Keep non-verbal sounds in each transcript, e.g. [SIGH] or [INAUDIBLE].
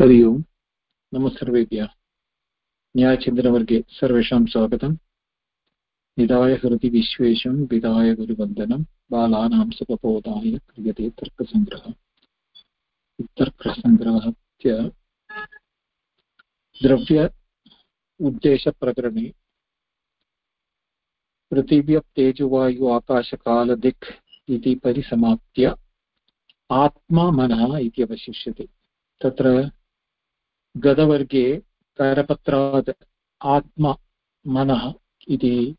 हरि ओम्। नमः सर्वेभ्यः। न्यायचिन्तनवर्गे सर्वेषां स्वागतम्। निधाय हृदि विश्वेशं, विधाय गुरुवन्दनं, बालानां सुखबोधाय क्रियते तर्कसङ्ग्रहः। तर्कसङ्ग्रहस्य द्रव्य उद्देशप्रकरणे पृथिव्यप्तेजुवायु आकाशकालदिक् इति परिसमाप्य आत्मा मनः इति अवशिष्यते। तत्र गतवर्गे करपत्रात् आत्मा मनः इति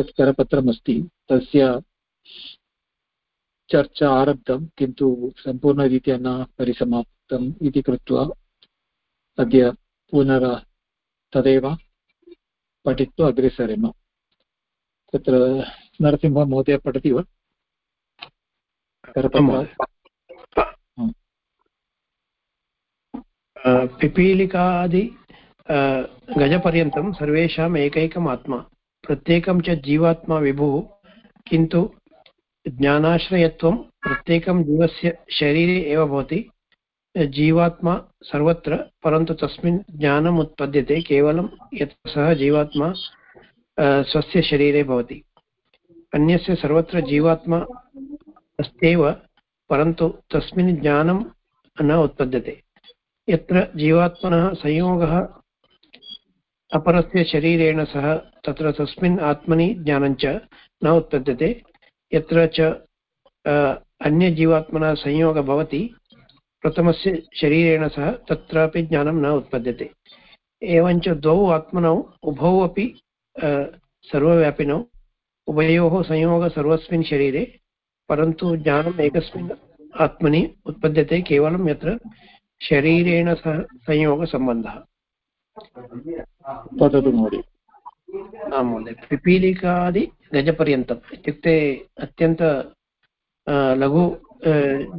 यत् करपत्रमस्ति तस्य चर्चा आरब्धं किन्तु सम्पूर्णरीत्या न परिसमाप्तम् इति कृत्वा अद्य पुनः तदेव पठित्वा अग्रे सरेम। तत्र नरसिंहमहोदय पठति वा? पिपीलिकादि गजपर्यन्तं सर्वेषाम् एकैकम् आत्मा। प्रत्येकं च जीवात्मा विभुः, किन्तु ज्ञानाश्रयत्वं प्रत्येकं जीवस्य शरीरे एव भवति। जीवात्मा सर्वत्र, परन्तु तस्मिन् ज्ञानम् उत्पद्यते केवलं यत् सः जीवात्मा स्वस्य शरीरे भवति। अन्यस्य सर्वत्र जीवात्मा अस्त्येव, परन्तु तस्मिन् ज्ञानं न उत्पद्यते। यत्र जीवात्मनः संयोगः, अपरस्य शरीरेण सह, तत्र तस्मिन् आत्मनि ज्ञानञ्च न उत्पद्यते। यत्र च अन्यजीवात्मनः संयोगः भवति, प्रथमस्य शरीरेण सह, तत्रापि ज्ञानं न उत्पद्यते। एवञ्च द्वौ आत्मनौ, उभौ अपि सर्वव्यापिनौ। उभयोः संयोगः सर्वस्मिन् शरीरे, परन्तु ज्ञानम् एकस्मिन् आत्मनि उत्पद्यते, केवलं यत्र शरीरेण सह संयोगसम्बन्धः। वदतु महोदय। आं महोदय पिपीलिकादि गजपर्यन्तम् इत्युक्ते अत्यन्त लघु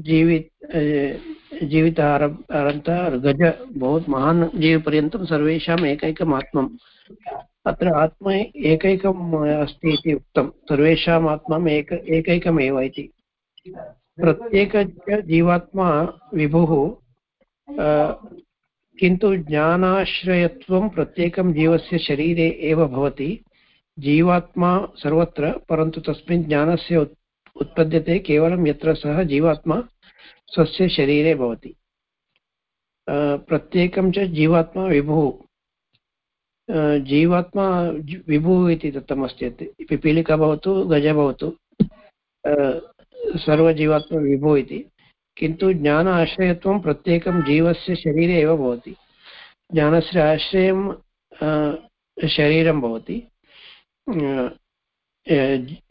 जीवि जीवित आरब्ध गज बहु महान् जीवपर्यन्तं सर्वेषाम् एकैकम् आत्मम् अत्र आत्मा एकैकम् अस्ति इति उक्तं। सर्वेषाम् आत्मम् एक एकैकमेव इति। प्रत्येक जीवात्मा विभुः किन्तु ज्ञानाश्रयत्वं प्रत्येकं जीवस्य शरीरे एव भवति, जीवात्मा सर्वत्र, परन्तु तस्मिन् ज्ञानस्य उत्पद्यते केवलं यत्र सः जीवात्मा स्वस्य शरीरे भवति। प्रत्येकं च जीवात्मा विभुः। जीवात्मा विभुः इति दत्तमस्ति पिपीलिका भवतु गज भवतु सर्वजीवात्मा विभुः इति। किन्तु ज्ञान आश्रयत्वं प्रत्येकं जीवस्य शरीरे एव भवति। ज्ञानस्य आश्रयं शरीरं भवति।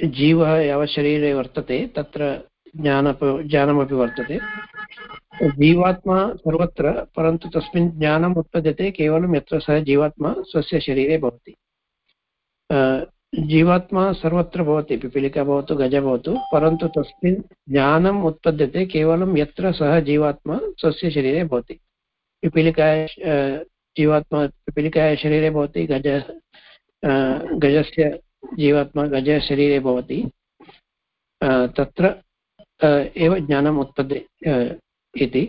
जीवः यावत् शरीरे वर्तते, तत्र ज्ञानप, ज्ञानमपि वर्तते। जीवात्मा सर्वत्र, परन्तु तस्मिन् ज्ञानम् उत्पद्यते, केवलं यत्र सः जीवात्मा स्वस्य शरीरे भवति। जीवात्मा सर्वत्र भवति, पिपीलिका भवतु, गज भवतु, परन्तु तस्मिन् ज्ञानम् उत्पद्यते केवलं यत्र सः जीवात्मा स्वस्य शरीरे भवति। पिपीलिकाय जीवात्मा, पिपीलिकाय शरीरे भवति, गज गजस्य जीवात्मा गजशरीरे भवति। तत्र एव ज्ञानम् उत्पद्य इति।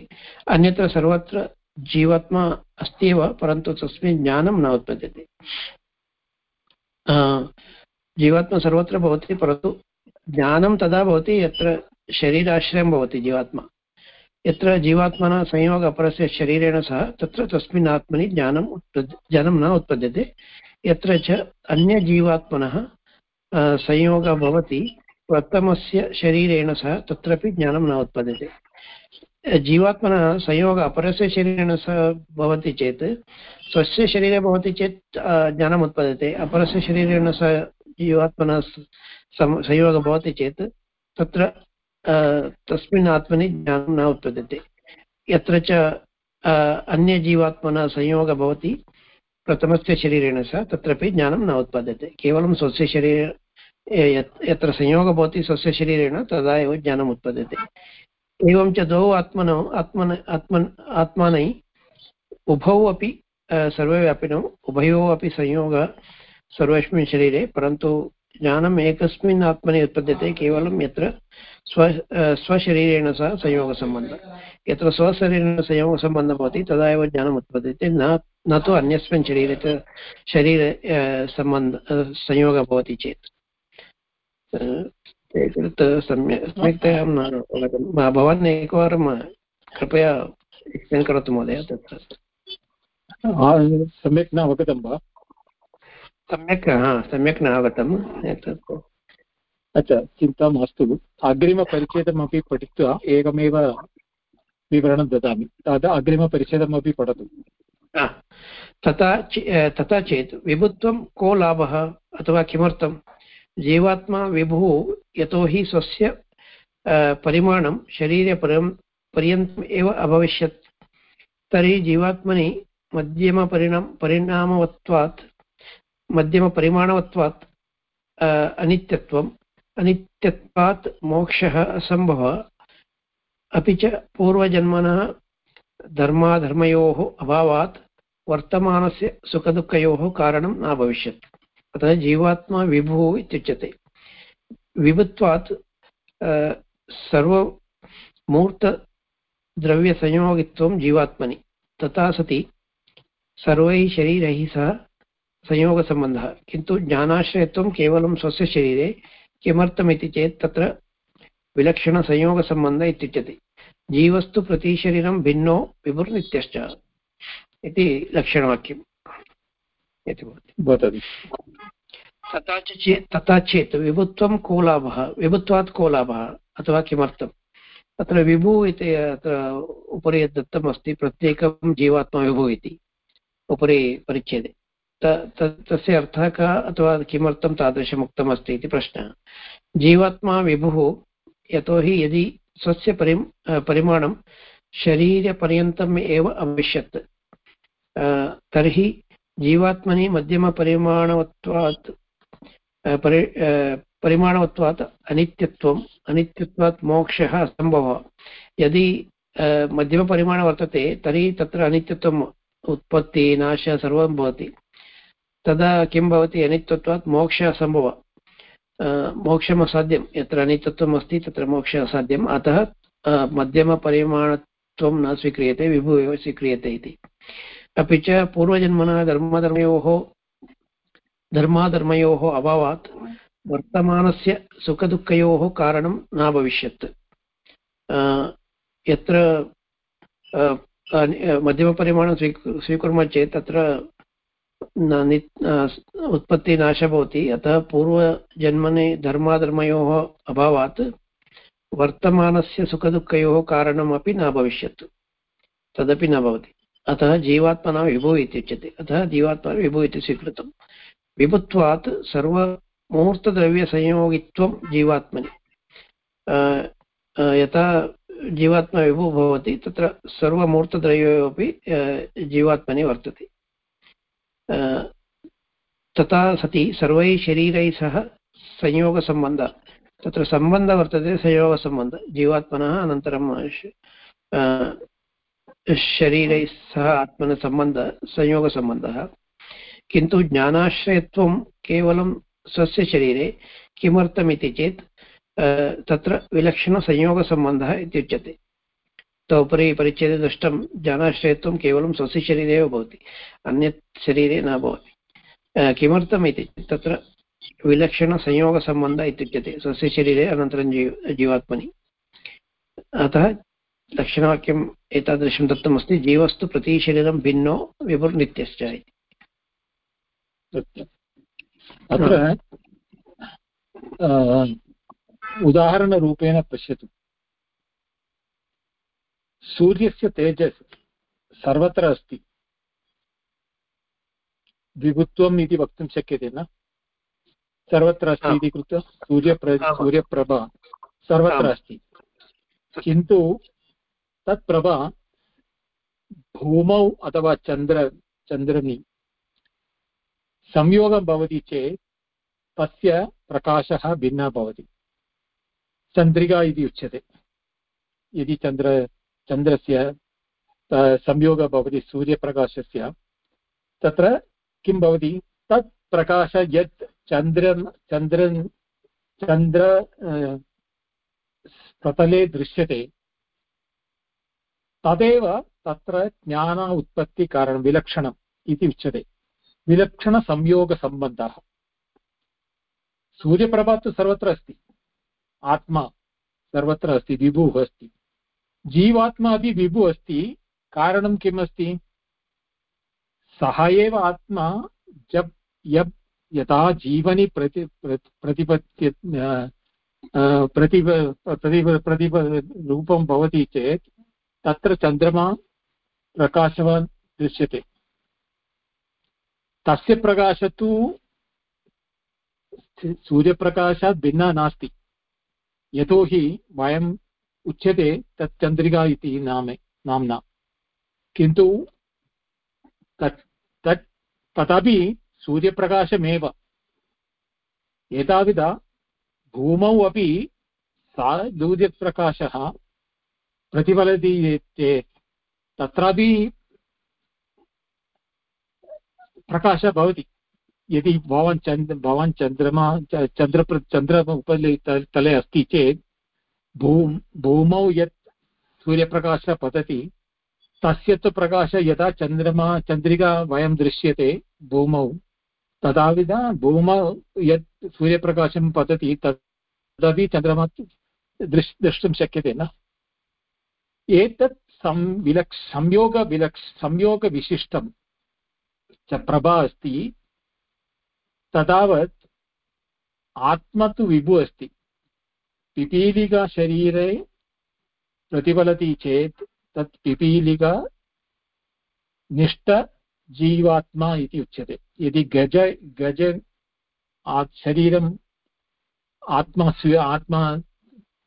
अन्यत्र सर्वत्र जीवात्मा अस्ति एव, परन्तु तस्मिन् ज्ञानं न उत्पद्यते। जीवात्मा सर्वत्र भवति, परन्तु ज्ञानं तदा भवति, यत्र शरीराश्रयं भवति जीवात्मा। यत्र जीवात्मना संयोग अपरस्य शरीरेण सह, तत्र तस्मिन् आत्मनि ज्ञानम् ज्ञानं न उत्पद्यते। यत्र च अन्यजीवात्मनः संयोगः भवति, प्रथमस्य शरीरेण सह, तत्रापि ज्ञानं न उत्पद्यते। जीवात्मनः संयोगः अपरस्य शरीरेण सह भवति चेत्, स्वस्य शरीरे भवति चेत् ज्ञानम् उत्पद्यते, अपरस्य शरीरेण सह जीवात्मनः संयोगः भवति चेत् तत्र तस्मिन् आत्मनि ज्ञानं न उत्पद्यते। यत्र च अन्यजीवात्मनः संयोगः भवति, प्रथमस्य शरीरेण सह तत्रापि ज्ञानं न उत्पद्यते। केवलं स्वस्य शरीरे यत्र संयोगः भवति स्वस्य शरीरेण तदा एव ज्ञानम् उत्पद्यते। एवं च द्वौ आत्मनौ, आत्मन, आत्मन्, आत्मानै उभौ अपि सर्वव्यापिनौ, उभयोः अपि संयोगः सर्वस्मिन् शरीरे, परन्तु ज्ञानम् एकस्मिन् आत्मनि उत्पद्यते केवलं यत्र स्व स्वशरीरेण सह संयोगसम्बन्धः। यत्र स्वशरीरेण संयोगसम्बन्धः भवति, तदा एव ज्ञानम् उत्पद्यते। न न तु अन्यस्मिन् शरीरे शरीर सम्बन्ध संयोगः भवति चेत्। भवान् एकवारं कृपया एक्स्प्लेन् करोतु महोदय, तत्र। सम्यक् न अवगतं वा? सम्यक् हा सम्यक् न एतत् अच्छा चिन्ता मास्तु। अग्रिमपरिच्छेदमपि पठित्वा एकमेव विवरणं ददामि। तदा अग्रिमपरिच्छेदमपि पठतु। तथा तथा चेत् विभुत्वं को लाभः अथवा किमर्थं? जीवात्मा विभुः यतोहि स्वस्य परिमाणं शरीरपर्यं पर्यन्तम् एव अभविष्यत्। तर्हि जीवात्मनि मध्यमपरिणाम परिणामवत्वात् मध्यमपरिमाणवत्वात् अनित्यत्वम्, अनित्यत्वात् मोक्षः असम्भवः। अपि च पूर्वजन्मनः धर्माधर्मयोः अभावात् वर्तमानस्य सुखदुःखयोः कारणं न भविष्यत्। अतः जीवात्मा विभुः इत्युच्यते। विभुत्वात् सर्वमूर्तद्रव्यसंयोगित्वं जीवात्मनि। तथा सति सर्वैः शरीरैः सह संयोगसम्बन्धः। किन्तु ज्ञानाश्रयत्वं केवलं स्वस्य शरीरे किमर्थमिति चेत् तत्र विलक्षणसंयोगसम्बन्ध इत्युच्यते। जीवस्तु प्रतिशरीरं भिन्नो विभुर्नित्यश्च इति लक्षणवाक्यम्। इति भवति। तथा च चेत् तथा चेत् विभुत्वं को लाभः? विभुत्वात् को लाभः? अथवा किमर्थम्? अत्र विभु इति अत्र उपरि यद् प्रत्येकं जीवात्मा विभु इति। उपरि परिच्छेदे। तस्य अर्थः कः अथवा किमर्थं तादृशम् उक्तमस्ति इति प्रश्नः। जीवात्मा विभुः यतोहि यदि स्वस्य परि परिमाणं शरीरपर्यन्तम् एव अविष्यत् तर्हि जीवात्मनि मध्यमपरिमाणवत्वात् परि परिमाणवत्वात् अनित्यत्वम्, अनित्यत्वात् मोक्षः असम्भवः। यदि मध्यमपरिमाणं वर्तते तर्हि तत्र अनित्यत्वम् उत्पत्ति, नाश सर्वं भवति। तदा किं भवति, अनित्यत्वात् मोक्षः असम्भवः मोक्षम् असाध्यं। यत्र अनित्यत्वम् अस्ति, तत्र मोक्षः असाध्यम्। अतः मध्यमपरिमाणत्वं न स्वीक्रियते विभु एव स्वीक्रियते इति। अपि च पूर्वजन्मनः धर्मधर्मयोः, धर्माधर्मयोः अभावात् वर्तमानस्य सुखदुःखयोः कारणं न भविष्यत्। यत्र मध्यमपरिमाणं स्वीकु, स्वीकुर्मः चेत् तत्र उत्पत्तिनाशः भवति अतः पूर्वजन्मने धर्माधर्मयोः अभावात् वर्तमानस्य सुखदुःखयोः कारणमपि न भविष्यत्। तदपि न भवति। अतः जीवात्मना विभु अतः जीवात्मा विभु इति स्वीकृतं। विभुत्वात् सर्वमुहूर्तद्रव्यसंयोगित्वं जीवात्मनि। यथा जीवात्मा विभु भवति, तत्र सर्वमूर्तद्रव्योपि जीवात्मनि वर्तते। तथा सति सर्वैः शरीरैः सह संयोगसम्बन्धः। तत्र सम्बन्धः वर्तते, संयोगसम्बन्धः। जीवात्मनः अनन्तरं शरीरैः सह आत्मनः सम्बन्धः संयोगसम्बन्धः। किन्तु ज्ञानाश्रयत्वं केवलं स्वस्य शरीरे किमर्थमिति चेत् तत्र विलक्षणसंयोगसम्बन्धः इत्युच्यते। उपरि परिच्छेदे दृष्टं ज्ञानाश्रयत्वं केवलं स्वस्य शरीरे एव भवति, अन्यत् शरीरे न भवति। किमर्थम् इति तत्र विलक्षणसंयोगसम्बन्धः इत्युच्यते, स्वस्य शरीरे अनन्तरं जीव, जीवात्मनि। अतः लक्षणवाक्यम् एतादृशं दत्तमस्ति, जीवस्तु प्रतिशरीरं भिन्नो विभुर्नित्यश्च इति। अत्र उदाहरणरूपेण पश्यतु। सूर्यस्य तेजस् सर्वत्र अस्ति। विभुत्वम् इति वक्तुं शक्यते न? सर्वत्र अस्ति इति कृत्वा सूर्यप्र सूर्यप्रभा सर्वत्र अस्ति। किन्तु तत् प्रभा भूमौ अथवा चन्द्र चन्द्रनि संयोगं भवति चेत् तस्य प्रकाशः भिन्नः भवति। चन्द्रिका इति उच्यते। यदि चन्द्र चन्द्रस्य संयोगः भवति सूर्यप्रकाशस्य। तत्र किं भवति? तत् प्रकाश यत् चन्द्र चन्द्र चन्द्र प्रतले दृश्यते, तदेव तत्र ज्ञान उत्पत्तिकारणं विलक्षणम् इति उच्यते। विलक्षणसंयोगसम्बन्धः। सूर्यप्रभा तु सर्वत्र अस्ति। आत्मा सर्वत्र अस्ति, विभुः अस्ति। जीवात्मा अपि विभुः अस्ति। कारणं किम् अस्ति? सः एव आत्मा जब यत् यथा जीवनि प्रति प्रतिपत्य प्रतिप प्रतिप प्रतिप रूपं भवति चेत् तत्र चन्द्रमा प्रकाशवान् दृश्यते। तस्य प्रकाश तु सूर्यप्रकाशात् भिन्ना नास्ति। यतोहि वयम् उच्यते तत् चन्द्रिका इति नाम, नाम्ना। किन्तु तत् तत् तथापि सूर्यप्रकाशमेव। एतावता भूमौ अपि सा सूर्यप्रकाशः प्रतिफलति चेत्, तत्रापि प्रकाशः भवति। यदि भवान् चन्द्र, भवान् चन्द्रमा चन्द्र चन्द्र उपरि तले अस्ति चेत् भू, भूमौ यत् सूर्यप्रकाशः पतति, तस्य तु प्रकाशः यदा चन्द्रमा, चन्द्रिका वयं दृश्यते, भूमौ, तदाविध भूमौ यत् सूर्यप्रकाशं पतति, तदपि चन्द्रमा दृश्, द्रष्टुं शक्यते न। एतत् संविलक् संयोगविलक् संयोगविशिष्टं च प्रभा अस्ति, तदावत् आत्मा तु विभु अस्ति। पिपीलिकाशरीरे प्रतिफलति चेत् तत् पिपीलिका निष्ठजीवात्मा इति उच्यते। यदि गज गज शरीरम् आत्मा स्वी, आत्मा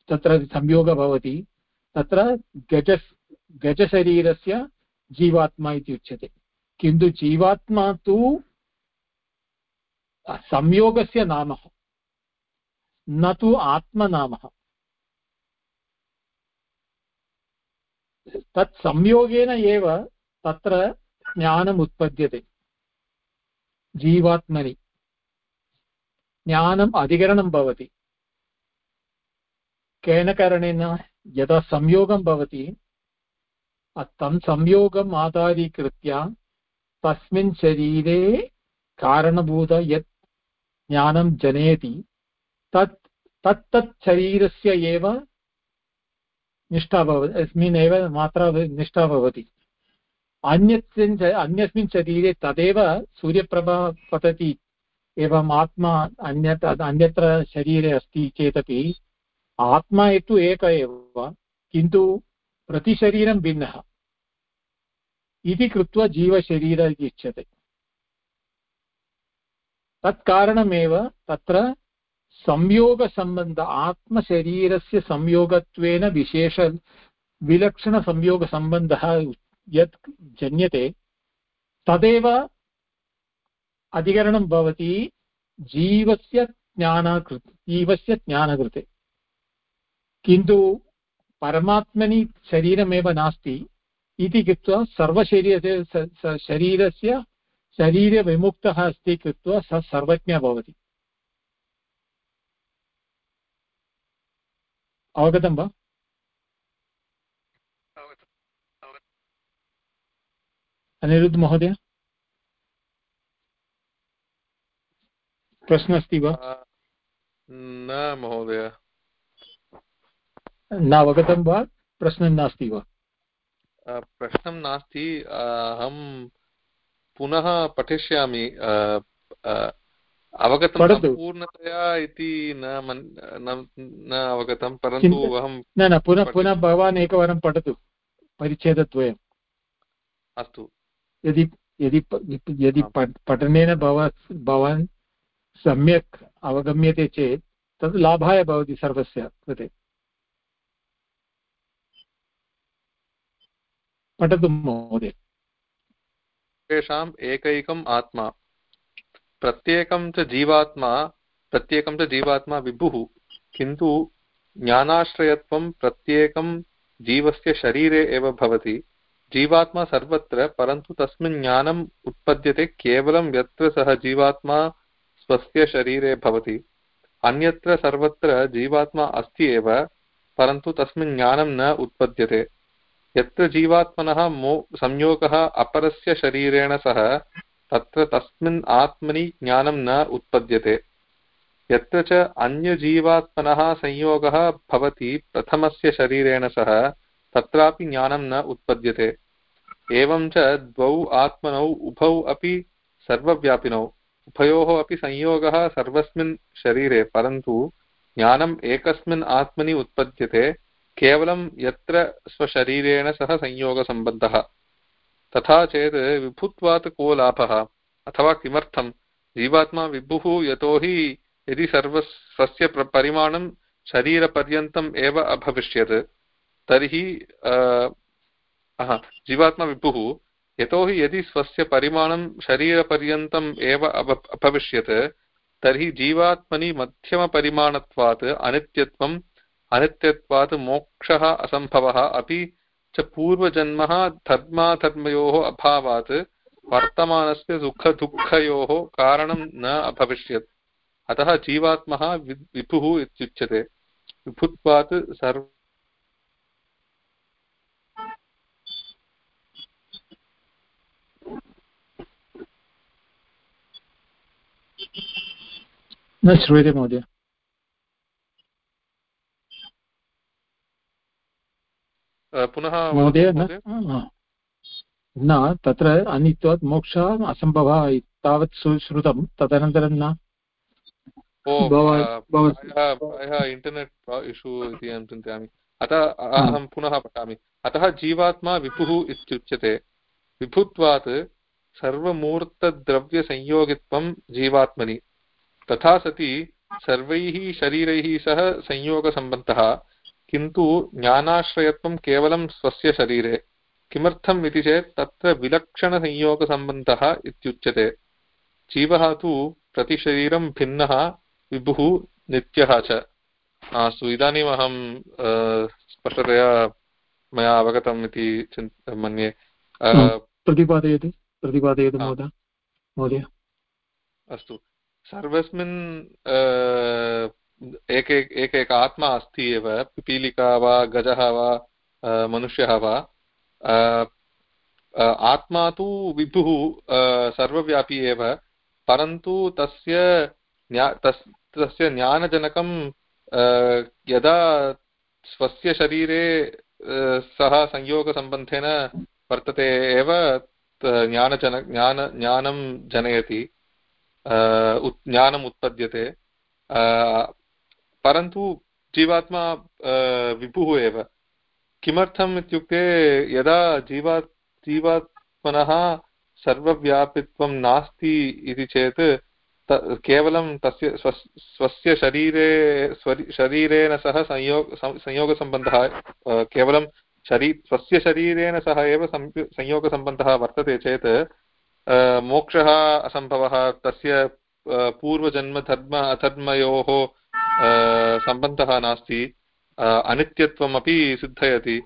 तत्र संयोगः भवति, तत्र गज गजशरीरस्य जीवात्मा इति उच्यते। किन्तु जीवात्मा तु संयोगस्य नाम। न तु आत्मनामः। तत् संयोगेन एव तत्र ज्ञानम् उत्पद्यते। जीवात्मनि। ज्ञानम् अधिकरणं भवति। केन कारणेन यदा संयोगं भवति तं संयोगम् आधारीकृत्य तस्मिन् शरीरे कारणभूत यत् ज्ञानं जनयति, तत् तत्तत् शरीरस्य एव निष्ठा भवति अस्मिन् एव मात्रा निष्ठा भवति। अन्यस्मिन् अन्यस्मिन् शरीरे तदेव सूर्यप्रभा पतति, एवम् आत्मा अन्यत्, अन्यत्र शरीरे अस्ति चेदपि आत्मा तु एक एव, किन्तु प्रतिशरीरं भिन्नः। इति कृत्वा जीवशरीर इति उच्यते तत्कारणमेव तत्र संयोगसम्बन्ध आत्मशरीरस्य संयोगत्वेन विशेष विलक्षणसंयोगसम्बन्धः यत् जन्यते, तदेव अधिकरणं भवति जीवस्य ज्ञानाकृत्, जीवस्य ज्ञानकृते। किन्तु परमात्मनि शरीरमेव नास्ति इति कृत्वा सर्वशरीर शरीरस्य शरीरविमुक्तः अस्ति कृत्वा सः, सर्वज्ञः भवति। अवगतं वा? अनिरुद्ध महोदय? प्रश्नः अस्ति वा? न महोदय। न अवगतं वा? प्रश्नः नास्ति वा? प्रश्नं नास्ति। अहं पुनः पठिष्यामि। अवगतं पूर्णतया इति न न अवगतं परन्तु अहं न न पुनः पुनः भवान् एकवारं पठतु परिच्छेदद्वयम् अस्तु। यदि यदि यदि पठनेन भव भवान् सम्यक् अवगम्यते चेत् तद् लाभाय भवति सर्वस्य कृते। पठतु महोदय। तेषाम् एकैकम् आत्मा। प्रत्येकं च जीवात्मा, प्रत्येकं च जीवात्मा विभुः, किन्तु ज्ञानाश्रयत्वं प्रत्येकं जीवस्य शरीरे एव भवति। जीवात्मा सर्वत्र, परन्तु तस्मिन् ज्ञानम् उत्पद्यते केवलं यत्र सः जीवात्मा स्वस्य शरीरे भवति। अन्यत्र सर्वत्र जीवात्मा अस्ति एव, परन्तु तस्मिन् ज्ञानं न उत्पद्यते। यत्र जीवात्मनः मो, संयोगः अपरस्य शरीरेण सह तत्र तस्मिन् आत्मनि ज्ञानं न उत्पद्यते। यत्र च अन्यजीवात्मनः संयोगः भवति प्रथमस्य शरीरेण सह, तत्रापि ज्ञानं न उत्पद्यते। एवं च द्वौ आत्मनौ उभौ अपि सर्वव्यापिनौ। उभयोः अपि संयोगः सर्वस्मिन् शरीरे, परन्तु ज्ञानम् एकस्मिन् आत्मनि उत्पद्यते, केवलं यत्र स्वशरीरेण सह संयोगसम्बद्धः। तथा चेत् विभुत्वात् को लाभः अथवा किमर्थं? जीवात्मा विभुः यतोहि यदि सर्व स्वस्य परिमाणं शरीरपर्यन्तम् एव अभविष्यत्, तर्हि जीवात्मा विभुः यतोहि यदि स्वस्य परिमाणं शरीरपर्यन्तम् एव अभविष्यत्, तर्हि जीवात्मनि मध्यमपरिमाणत्वात् अनित्यत्वम्, अनित्यत्वात् मोक्षः असम्भवः अपि च पूर्वजन्मः धर्माधर्मयोः अभावात् वर्तमानस्य सुखदुःखयोः कारणं न अभविष्यत्। अतः जीवात्मः विभुः इत्युच्यते। विभुत्वात् सर्व न श्रूयते महोदय। पुनः महोदय न? तत्र अनित्वात् मोक्षः असम्भवः तावत् श्रुतं। तदनन्तरं न? इण्टर्नेट् इशु इति अहं चिन्तयामि अतः अहं पुनः पठामि। अतः जीवात्मा विभुः इत्युच्यते। विभुत्वात् सर्वमूर्तद्रव्यसंयोगित्वं जीवात्मनि। तथा सति सर्वैः शरीरैः सह संयोगसम्बन्धः। किन्तु ज्ञानाश्रयत्वं केवलं स्वस्य शरीरे किमर्थम् इति चेत् तत्र विलक्षणसंयोगसम्बन्धः इत्युच्यते। जीवः तु प्रतिशरीरं भिन्नः विभुः नित्यः च। अस्तु इदानीम् अहं स्पष्टतया मया अवगतम् इति मन्ये। प्रतिपादयतु प्रतिपादयतु महोदय। अस्तु। सर्वस्मिन् एक एकैक आत्मा अस्ति एव पिपीलिका वा, गजः वा मनुष्यः वा। आत्मा तु विभुः सर्वव्यापी एव, परन्तु तस्य तस्य ज्ञानजनकं यदा स्वस्य शरीरे सः संयोगसम्बन्धेन वर्तते एव ज्ञानजन, ज्ञान, ज्ञानं जनयति ज्ञानम् उत्पद्यते। परन्तु जीवात्मा विभुः एव। किमर्थम् इत्युक्ते यदा जीवा, जीवात्मनः सर्वव्यापित्वं नास्ति इति चेत् केवलं तस्य स्वस्य शरीरे शरीरेण सह संयोग संयोगसम्बन्धः केवलं शरी, स्वस्य शरीरेण सह एव संयोगसम्बन्धः वर्तते चेत् मोक्षः असम्भवः, तस्य पूर्वजन्मधर्म, अधर्मयोः सम्बन्धः नास्ति। अनित्यत्वमपि सिद्धयति।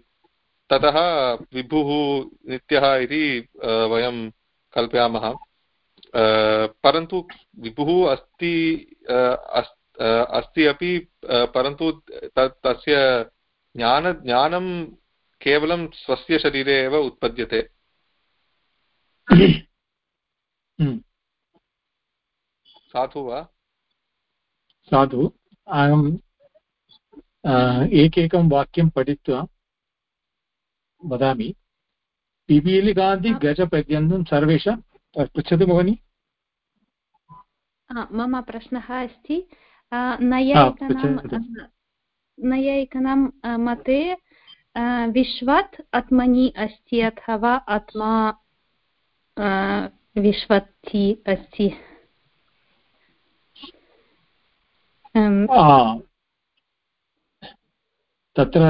ततः विभुः नित्यः इति वयं कल्पयामः। परन्तु विभुः अस्ति अस्ति अपि परन्तु तस्य ज्ञान ज्ञानं केवलं स्वस्य शरीरे एव उत्पद्यते। [COUGHS] साधु वा? साधु अहम् एकैकं वाक्यं पठित्वा वदामि। गजपर्यन्तं सर्वेषां पृच्छतु भगिनि। मम प्रश्नः अस्ति। नैयायिकानां नैयायिकानां मते विश्वात् आत्मनि अस्ति अथवा आत्मा विश्वति अस्ति? [LAUGHS] तत्र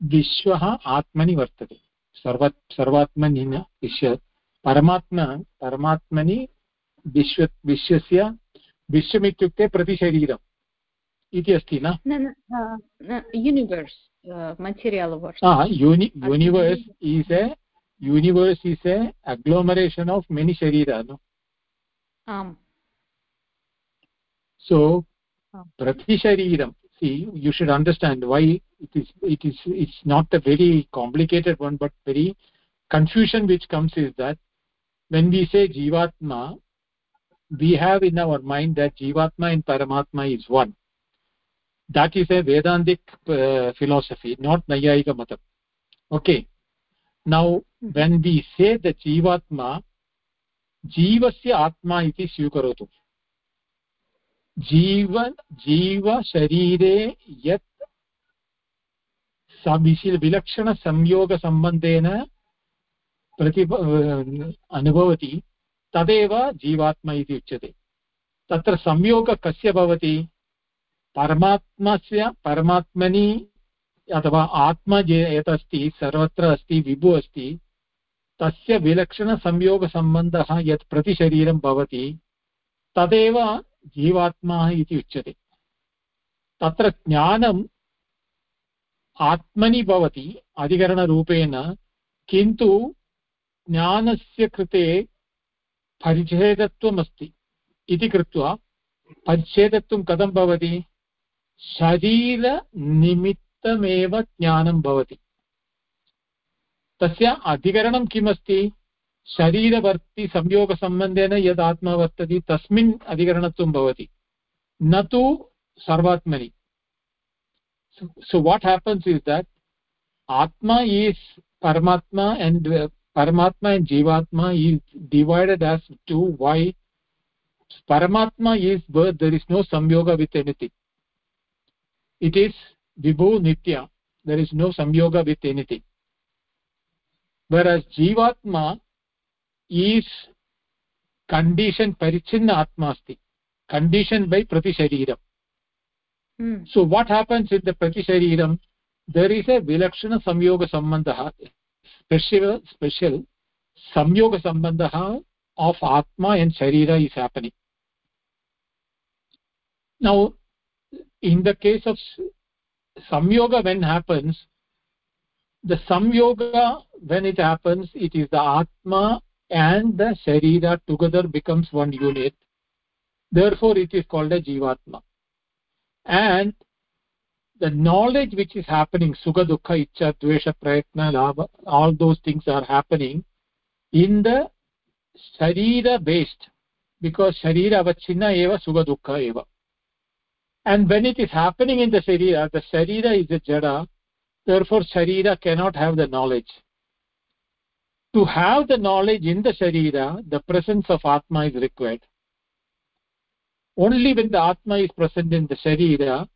विश्वः आत्मनि वर्तते। सर्व सर्वात्मनि न विश्व परमात्मा परमात्मनि विश्व विश्वस्य विश्वमित्युक्ते प्रतिशरीरम् इति अस्ति न? Universe is a universe is a agglomeration of many शरीर आम् so oh. pratishareeram see you should understand why it is it is it's not a very complicated one but very confusion which comes is that when we say jivatma we have in our mind that jivatma and paramatma is one. That is a vedantic uh, philosophy not nayayika matam okay. Now hmm. when we say the jivatma jivasya atma iti swikarotu जीव जीवशरीरे यत् विलक्षणसंयोगसम्बन्धेन प्रति अनुभवति, तदेव जीवात्मा इति उच्यते। तत्र संयोगः कस्य भवति? परमात्मस्य परमात्मनि अथवा आत्मा यत् अस्ति सर्वत्र अस्ति, विभु अस्ति, तस्य विलक्षणसंयोगसम्बन्धः यत् प्रतिशरीरं भवति, तदेव जीवात्मा इति उच्यते। तत्र ज्ञानम् आत्मनि भवति अधिकरणरूपेण, किन्तु ज्ञानस्य कृते परिच्छेदत्वम् अस्ति इति कृत्वा परिच्छेदत्वं कथं भवति? शरीरनिमित्तमेव ज्ञानं भवति। तस्य अधिकरणं किमस्ति? शरीरवर्ती संयोगसम्बन्धेन यद् आत्मा वर्तते, तस्मिन् अधिकरणत्वं भवति। न तु सर्वात्मनि। So what happens is that आत्मा ईस् परमात्मा एण्ड् परमात्मा एण्ड् जीवात्मा is divided as two why परमात्मा is birth there is no संयोग वित् एनिथिङ्ग् इट् इस् विभु नित्य दर् इस् नो संयोग वित् एनिथिङ्ग् वर् एस् जीवात्मा ईस् कण्डीशन् परिच्छिन्न आत्मा अस्ति condition by प्रतिशरीरम् so what happens in the प्रतिशरीरं there is a विलक्षणसंयोगसम्बन्धः स्पेशल् स्पेशल् संयोगसम्बन्धः आफ् आत्मा एण्ड् शरीर is happening now in the case of samyoga when happens the samyoga when it happens it is the atma and the sharira together becomes one unit. Therefore it is called a jivatma. And the knowledge which is happening sukha dukkha ichha dvesha prayatna labha all those things are happening in the sharira based because sharira avachinna eva sukha dukkha eva. And when it is happening in the sharira the sharira is a jada therefore sharira cannot have the knowledge to have the knowledge in the sharira the presence of atma is required. Only when the atma is present in the sharira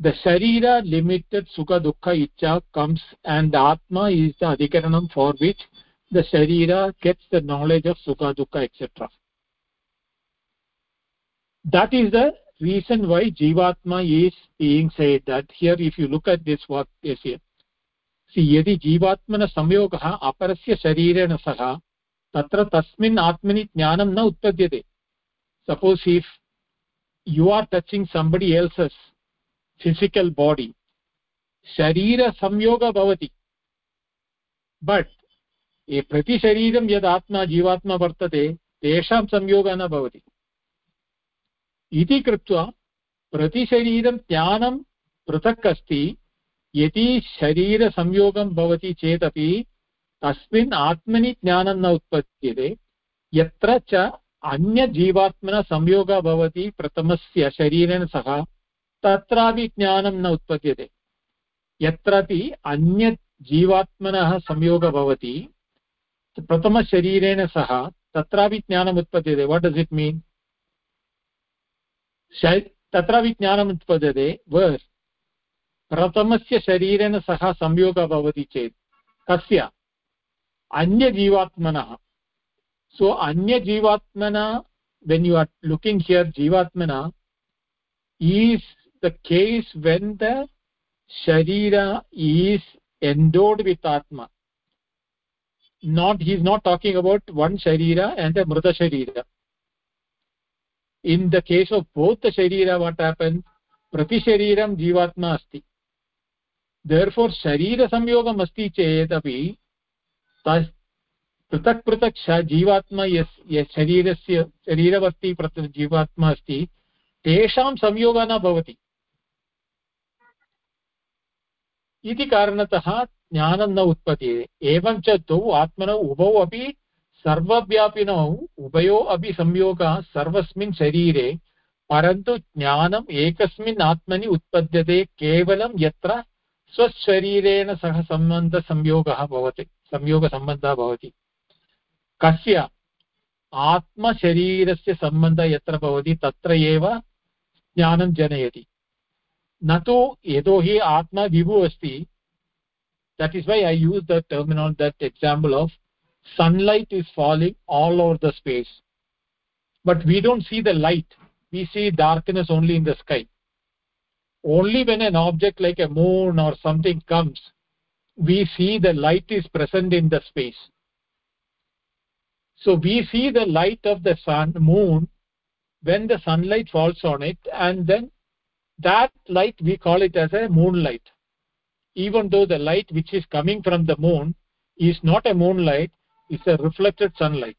the sharira limited sukha dukkha icha comes and the atma is the adhikaranam for which the sharira gets the knowledge of sukha dukkha etc that is the reason why jivatma is being said that here if you look at this what is here यदि जीवात्मन संयोगः अपरस्य शरीरेण सह, तत्र तस्मिन् आत्मनि ज्ञानं न उत्पद्यते। Suppose if you are touching somebody else's physical body, शरीर संयोग भवति। बट् प्रतिशरीरं यद् आत्मा, जीवात्मा वर्तते, तेषां संयोगः न भवति। इति कृत्वा प्रतिशरीरं ज्ञानं पृथक् अस्ति। यदि शरीरसंयोगं भवति चेदपि, तस्मिन् आत्मनि ज्ञानं न उत्पद्यते, यत्र च अन्यजीवात्मना संयोगः भवति प्रथमस्य शरीरेण सह, तत्रापि ज्ञानं न उत्पद्यते। यत्रापि अन्यजीवात्मनः संयोगः भवति, प्रथमशरीरेण सह, तत्रापि ज्ञानम् उत्पद्यते। वाट् डस् इट् मीन् तत्रापि ज्ञानम् उत्पद्यते। वर्स् प्रथमस्य शरीरेण सह संयोगः भवति चेत् कस्य अन्यजीवात्मनः सो अन्यजीवात्मना when you are looking here जीवात्मना case when the sharira is endowed with atma not he is not talking about one sharira and a mrita sharira in the case of both the sharira what happens prati shariram jivatma asti therefore, sharira samyogam asti chedapi पृथक् पृथक् जीवात्मा yes शरीरस्य शरीरवर्ती जीवात्मा अस्ति तेषां संयोगः न भवति इति कारणतः ज्ञानं न उत्पद्यते एवं च द्वौ आत्मनौ उभौ अपि सर्वव्यापिनौ उभयो अपि संयोगः सर्वस्मिन् शरीरे परन्तु ज्ञानम् एकस्मिन् आत्मनि उत्पद्यते केवलं यत्र स्वशरीरेण सह सम्बन्ध संयोगः भवति संयोगसम्बन्धः भवति। कस्य? आत्मशरीरस्य सम्बन्धः यत्र भवति, तत्र एव ज्ञानं जनयति। न तु यतोहि आत्मा विभु अस्ति that is why I use terminal that example of sunlight is falling all over the space but we don't see the light we see darkness only in the sky only when an object like a moon or something comes we see the light is present in the space. So we see the light of the sun moon when the sunlight falls on it and then that light we call it as a moonlight. Even though the light which is coming from the moon is not a moonlight it's a reflected sunlight.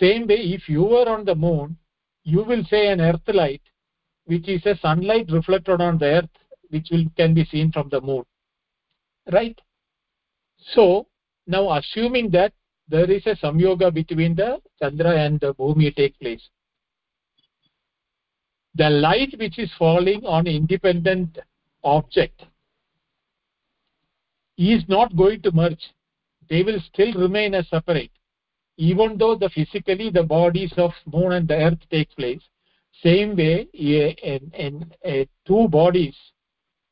Same way if you were on the moon you will say an earth light which is a sunlight reflected on the earth which will can be seen from the moon. Right? So now assuming that there is a samyoga between the chandra and the bhumi take place the light which is falling on independent object is not going to merge. They will still remain as separate even though the physically the bodies of moon and the earth take place same way in, in, in two bodies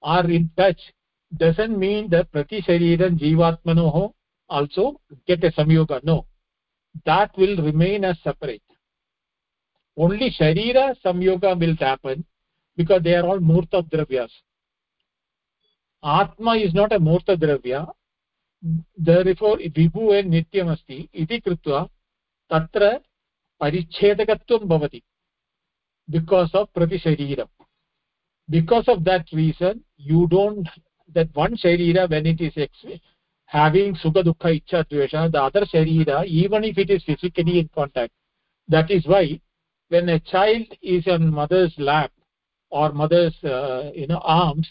are in touch doesn't mean that prati shariran jivatmanoho also get a samyoga no that will remain as separate only sharira samyoga will happen because they are all murta dravyas atma is not a murta dravya therefore vibhu and nityam asti iti krutva tatra परिच्छेदकत्वं भवति because of prati shariram because of that reason you don't that one sharira when it is having sukha dukkha ichha dvesha the other sharira even if it is physically in contact that is why when a child is on mother's lap or mother's uh, you know arms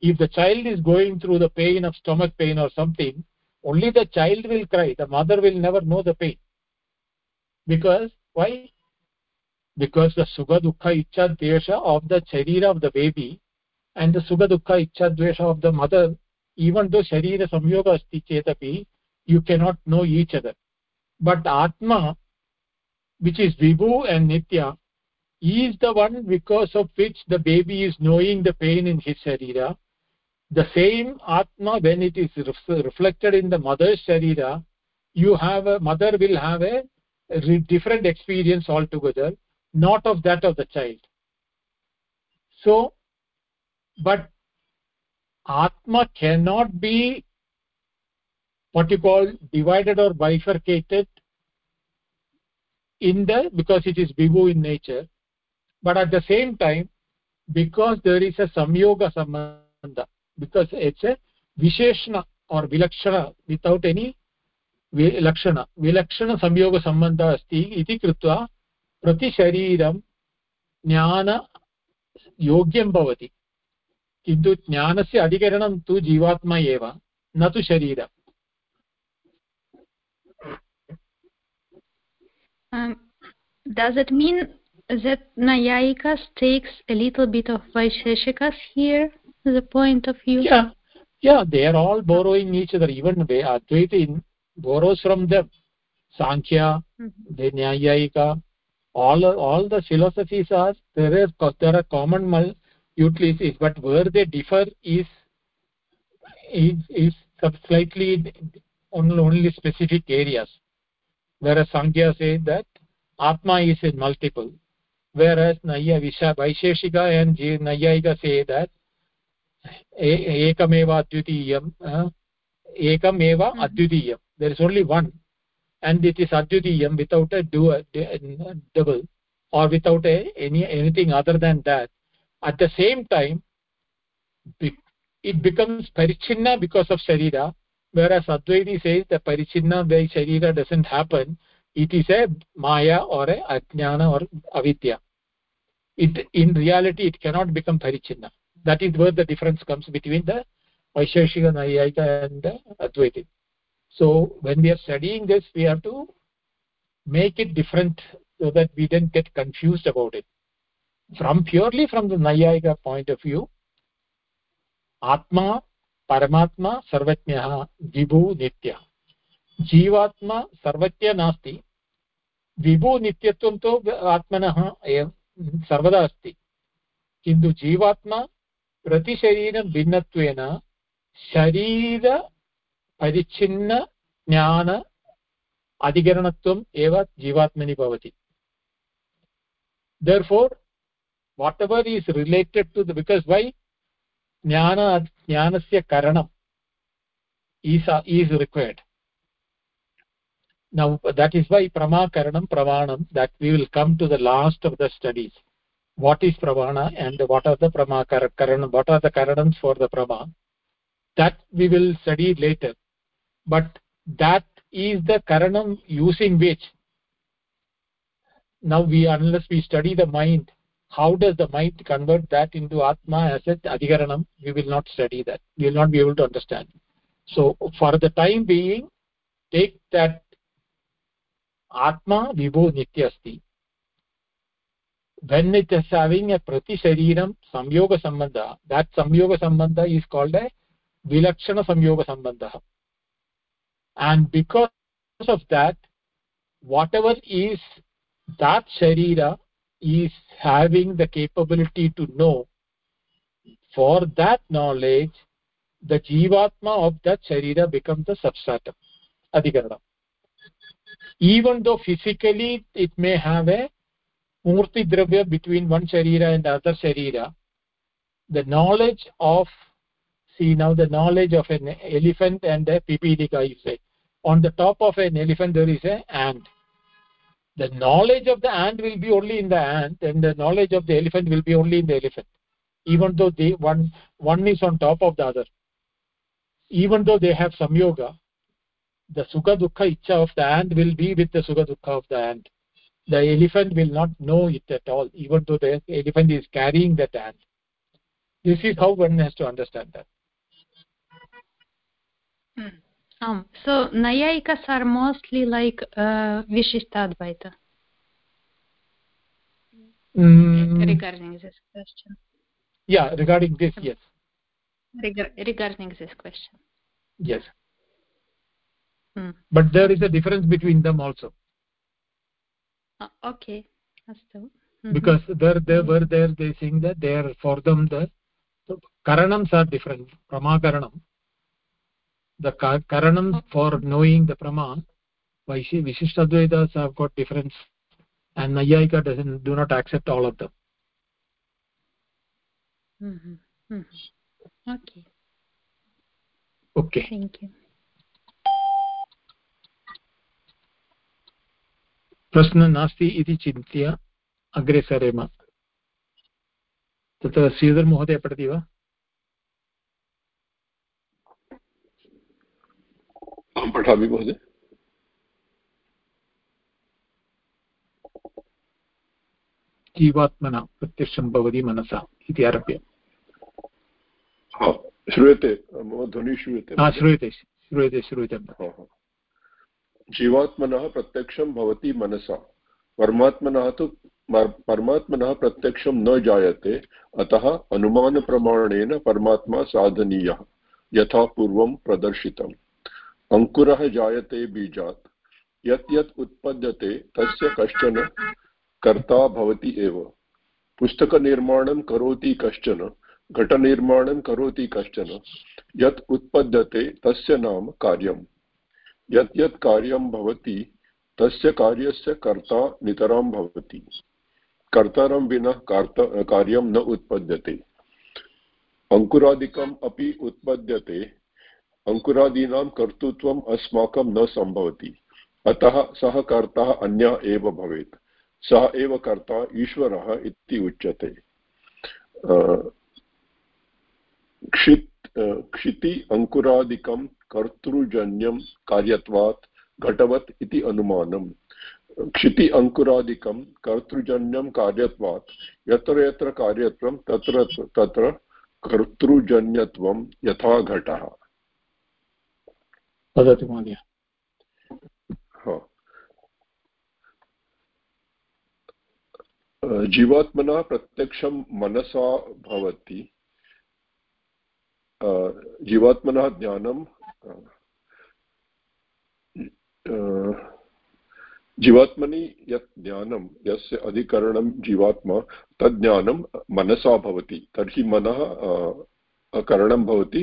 if the child is going through the pain of stomach pain or something only the child will cry. The mother will never know the pain. Because why because the sukha dukkha ichha dvesha of the sharira of the baby and the sukha dukkha ichha dvesha of the mother even though sharira samyoga asti chetapi you cannot know each other. But atma which is vibhu and nitya is the one because of which the baby is knowing the pain in his sharira. The same atma when it is reflected in the mother's sharira you have a mother will have a different experience altogether not of that of the child. So but atma cannot be what you call divided or bifurcated in the because it is vibhu in nature. But at the same time because there is a samyoga sambandha because it's a visheshna or vilakshana without any vilakshana vilakshana samyoga sambandha asti iti krutva prati shariram jnana योग्यं भवति किन्तु ज्ञानस्य अधिकरणं तु जीवात्मा एव न तु शरीर um, does it mean that nayayikas takes a little bit of vaisheshikas here the point of view yeah yeah they are all borrowing each other even advaita borrows from them sankhya mm -hmm. the nyayika all all the philosophies are there is there are common utilities but where they differ is is, is slightly only, only specific areas. Whereas sankhya say that atma is in multiple. Whereas naya visha vaisheshika and nayayika say that ekam advitiyam uh, ekam eva mm-hmm. advitiyam. There is only one and it is advitiyam without a double or without a, any anything other than that. At the same time it becomes parichinna because of sharira. Whereas advaiti says the parichinna by sharira doesn't happen it is a maya or a ajnana or avidya. It in reality it cannot become parichinna that is where the difference comes between the vaisheshika nayayika and the advaita so when we are studying this we have to make it different so that we don't get confused about it from purely from the nayayika point of view atma paramatma sarvajnah vibhu nitya जीवात्मा सर्वज्ञ नास्ति विभु नित्यत्वं तु आत्मनः सर्वदा अस्ति किन्तु जीवात्मा प्रतिशरीरं भिन्नत्वेन शरीरपरिच्छिन्न ज्ञान अधिकरणत्वम् एव जीवात्मनि भवति therefore whatever is related to the because why jnana jnanasya karanam is is required now that is why pramakaranam pramanam that we will come to the last of the studies what is pramana and what are the pramakaranam what are the karanams for the prama that we will study later but that is the karanam using which now we unless we study the mind how does the mind convert that into atma as a adhikaranam? We will not study that. We will not be able to understand. So for the time being take that atma vibhu nitya asti. When it is having a prati shariram samyoga sambandha that samyoga sambandha is called a vilakshana samyoga sambandha and because of that whatever is that sharira is having the capability to know for that knowledge the jivatma of that sharira becomes the substratum adhikarana even though physically it may have a murti dravya between one sharira and the other sharira the knowledge of see now the knowledge of an elephant and a pipilika you say. On the top of an elephant there is an ant. The knowledge of the ant will be only in the ant and the knowledge of the elephant will be only in the elephant even though they one one is on top of the other. Even though they have samyoga the sukha dukkha icha of the ant will be with the sukha dukkha of the ant. The elephant will not know it at all even though the elephant is carrying that ant. This is how one has to understand that. Um, so nayayikas are mostly like uh, vishishtadvaita mm. regarding this question. Yeah regarding this yes. Reg regarding this question. Yes. Hmm. but there is a difference between them also. Uh, okay. Astu. Mm -hmm. because there they were there they saying that they are for them the so, karanams are different. Prama karanam the karanam for knowing the prama Vaishi, vishishtadvaitas have got difference and nayayika doesn't do not accept all of them mm -hmm. Mm -hmm. okay okay thank you प्रश्नः नास्ति इति चिन्त्य अग्रे सरेम तत्र श्रीधर महोदय पठति वा पठामि महोदय जीवात्मना प्रत्यक्षं भवति मनसा इति आरभ्य। श्रूयते मम ध्वनिः श्रूयते। श्रूयते श्रूयते श्रूयते। जीवात्मनः प्रत्यक्षं भवति मनसा। परमात्मनः तु परमात्मनः प्रत्यक्षं न जायते अतः अनुमानप्रमाणेन परमात्मा साधनीयः यथा पूर्वं प्रदर्शितम्। अङ्कुरः जायते बीजात्, यत् यत् उत्पद्यते तस्य कश्चन कर्ता भवति एव। पुस्तकनिर्माणं करोति कश्चन, घटनिर्माणं करोति कश्चन, यत् उत्पद्यते तस्य नाम कार्यम्। यत् यत् कार्यं भवति तस्य कार्यस्य कर्ता नितरां भवति। कर्तारं विना कार्यं न उत्पद्यते। अङ्कुरादिकम् अपि उत्पद्यते अङ्कुरादीनां कर्तृत्वम् अस्माकं न सम्भवति। अतः सः कर्ता अन्य एव भवेत्। सः एव कर्ता ईश्वरः इति उच्यते। क्षित् क्षिति अङ्कुरादिकं कर्तृजन्यं कार्यत्वात् घटवत् इति अनुमानम्। क्षिति अङ्कुरादिकं कर्तृजन्यं कार्यत्वात्, यत्र यत्र कार्यत्वं तत्र तत्र कर्तृजन्यत्वं यथा घटः वदतु महोदय। जीवात्मना प्रत्यक्षं मनसा भवति। जीवात्मनः ज्ञानं जीवात्मनि यत् ज्ञानं, यस्य अधिकरणं जीवात्मा, तद् ज्ञानं मनसा भवति। तर्हि मनः करणं भवति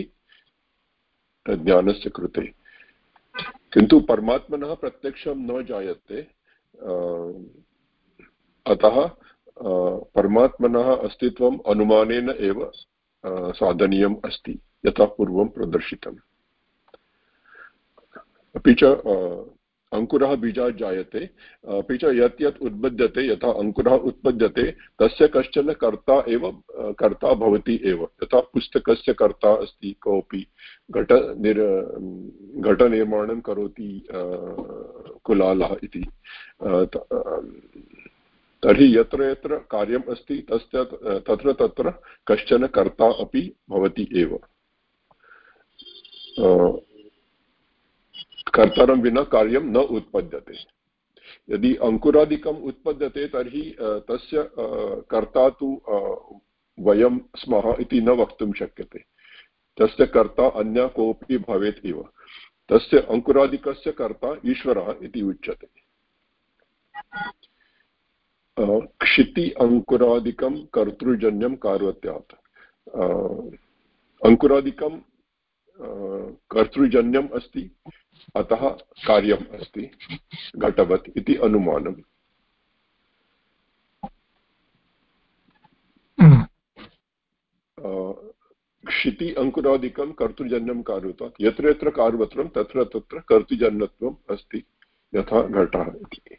ज्ञानस्य कृते। किन्तु परमात्मनः प्रत्यक्षं न जायते अतः परमात्मनः अस्तित्वम् अनुमानेन एव साधनीयम् अस्ति, यथा पूर्वं प्रदर्शितम्। अपि च अङ्कुरः बीजात् जायते अपि च यत् यत् उद्बध्यते, यथा अङ्कुरः उत्पद्यते, तस्य कश्चन कर्ता एव कर्ता भवति एव। यथा पुस्तकस्य कर्ता अस्ति, कोऽपि घट निर् घटनिर्माणं करोति कुलालः इति। तर्हि यत्र यत्र कार्यम् अस्ति, तस्य, तत्र तत्र कश्चन कर्ता अपि भवति एव। कर्तरं विना कार्यं न उत्पद्यते। यदि अङ्कुरादिकम् उत्पद्यते, तर्हि तस्य कर्ता तु वयं स्मः इति न वक्तुं शक्यते। तस्य कर्ता अन्य कोऽपि भवेत् इव। तस्य अङ्कुरादिकस्य कर्ता ईश्वरः इति उच्यते। क्षिति अङ्कुरादिकं कर्तृजन्यं कार्वत्यात् अङ्कुरादिकं कर्तृजन्यम् अस्ति। अतः कार्यम् अस्ति घटवत् इति अनुमानम्। क्षिति अङ्कुरादिकं कर्तृजन्यं कार्यत्वात् यत्र यत्र कार्वत्रं तत्र तत्र कर्तृजन्यत्वम् अस्ति यथा घटः इति।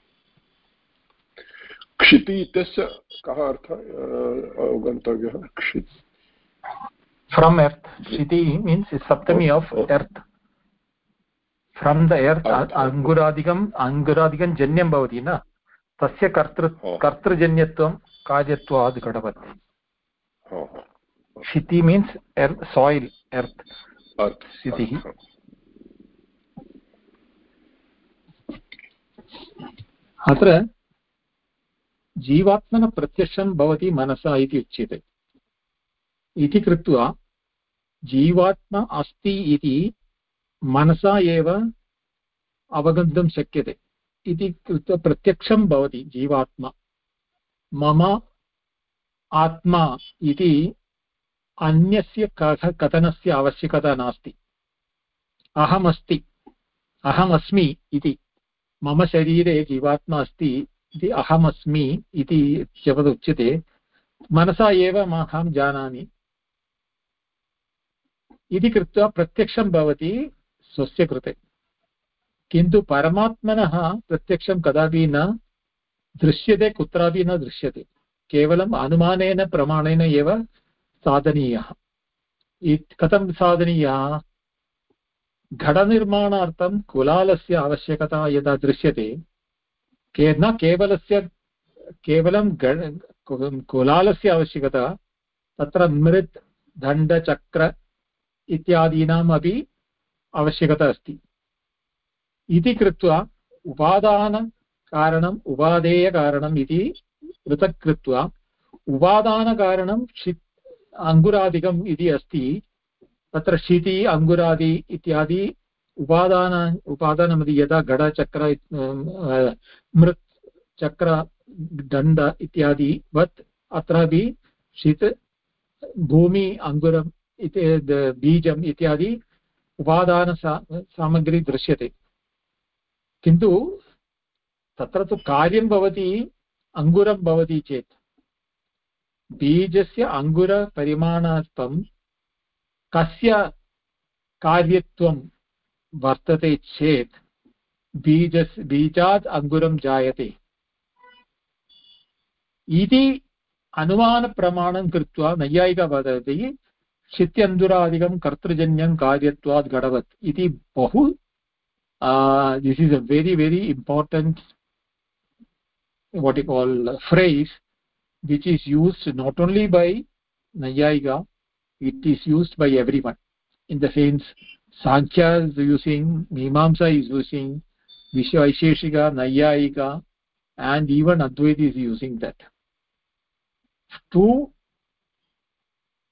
क्षिति इत्यस्य कः अर्थः अवगन्तव्यः? क्षिति। फ्रम् एर्त् क्षिति means Saptami of earth from the earth अङ्गुरादिकम् अङ्गुरादिकं जन्यं भवति न? तस्य कर्तृ कर्तृजन्यत्वं कार्यत्वाद् घटवत् क्षिति मीन्स् एर्त् सायिल् एर्त् स्थितिः अत्र जीवात्मनः प्रत्यक्षं भवति मनसा इति उच्यते। इति कृत्वा जीवात्मा अस्ति इति मनसा एव अवगन्तुं शक्यते इति कृत्वा प्रत्यक्षं भवति जीवात्मा। मम आत्मा इति अन्यस्य कथनस्य आवश्यकता नास्ति। अहमस्ति, अहमस्मि इति। मम शरीरे जीवात्मा अस्ति इति अहमस्मि इति शब्द मनसा एव अहं जानामि। इति कृत्वा प्रत्यक्षं भवति स्वस्य कृते। किन्तु परमात्मनः प्रत्यक्षं कदापि न दृश्यते, कुत्रापि न दृश्यते। केवलम् अनुमानेन, प्रमाणेन एव साधनीयः। कथं साधनीयः? घटनिर्माणार्थं कुलालस्य आवश्यकता यदा दृश्यते, के न केवलस्य, केवलं कुलालस्य आवश्यकता, तत्र मृत्, दण्डचक्र इत्यादीनाम् आवश्यकता अस्ति। इति कृत्वा उपादानकारणम् उपादेयकारणम् इति पृथक् कृत्वा उपादानकारणं क्षि अङ्गुरादिकम् इति अस्ति। तत्र क्षिति अङ्गुरादि इत्यादि उपादान उपादानमिति यदा घटचक्र मृत् चक्र, दण्ड इत्यादिवत् अत्रापि शीत्, भूमि, अङ्गुरम् इति बीजम् इत्यादि उपादानसा सामग्री दृश्यते। किन्तु तत्र तु कार्यं भवति अङ्गुरं भवति चेत्। बीजस्य अङ्गुरपरिमाणार्थं कस्य कार्यत्वं वर्तते चेत् बीजस्, बीजात् अङ्गुरं जायते। इति अनुमानप्रमाणं कृत्वा नैयायिका वदति शित्यन्दुरादिकं कर्तृजन्यं कार्यत्वात् गडवत् इति बहु this is a very very important what I call phrase which is used not only by नैयायिका it is used by everyone in the sense साङ्ख्या is using मीमांसा इस् यूसिङ्ग् विश्ववैशेषिका नैयायिका and even अद्वैत् is using that to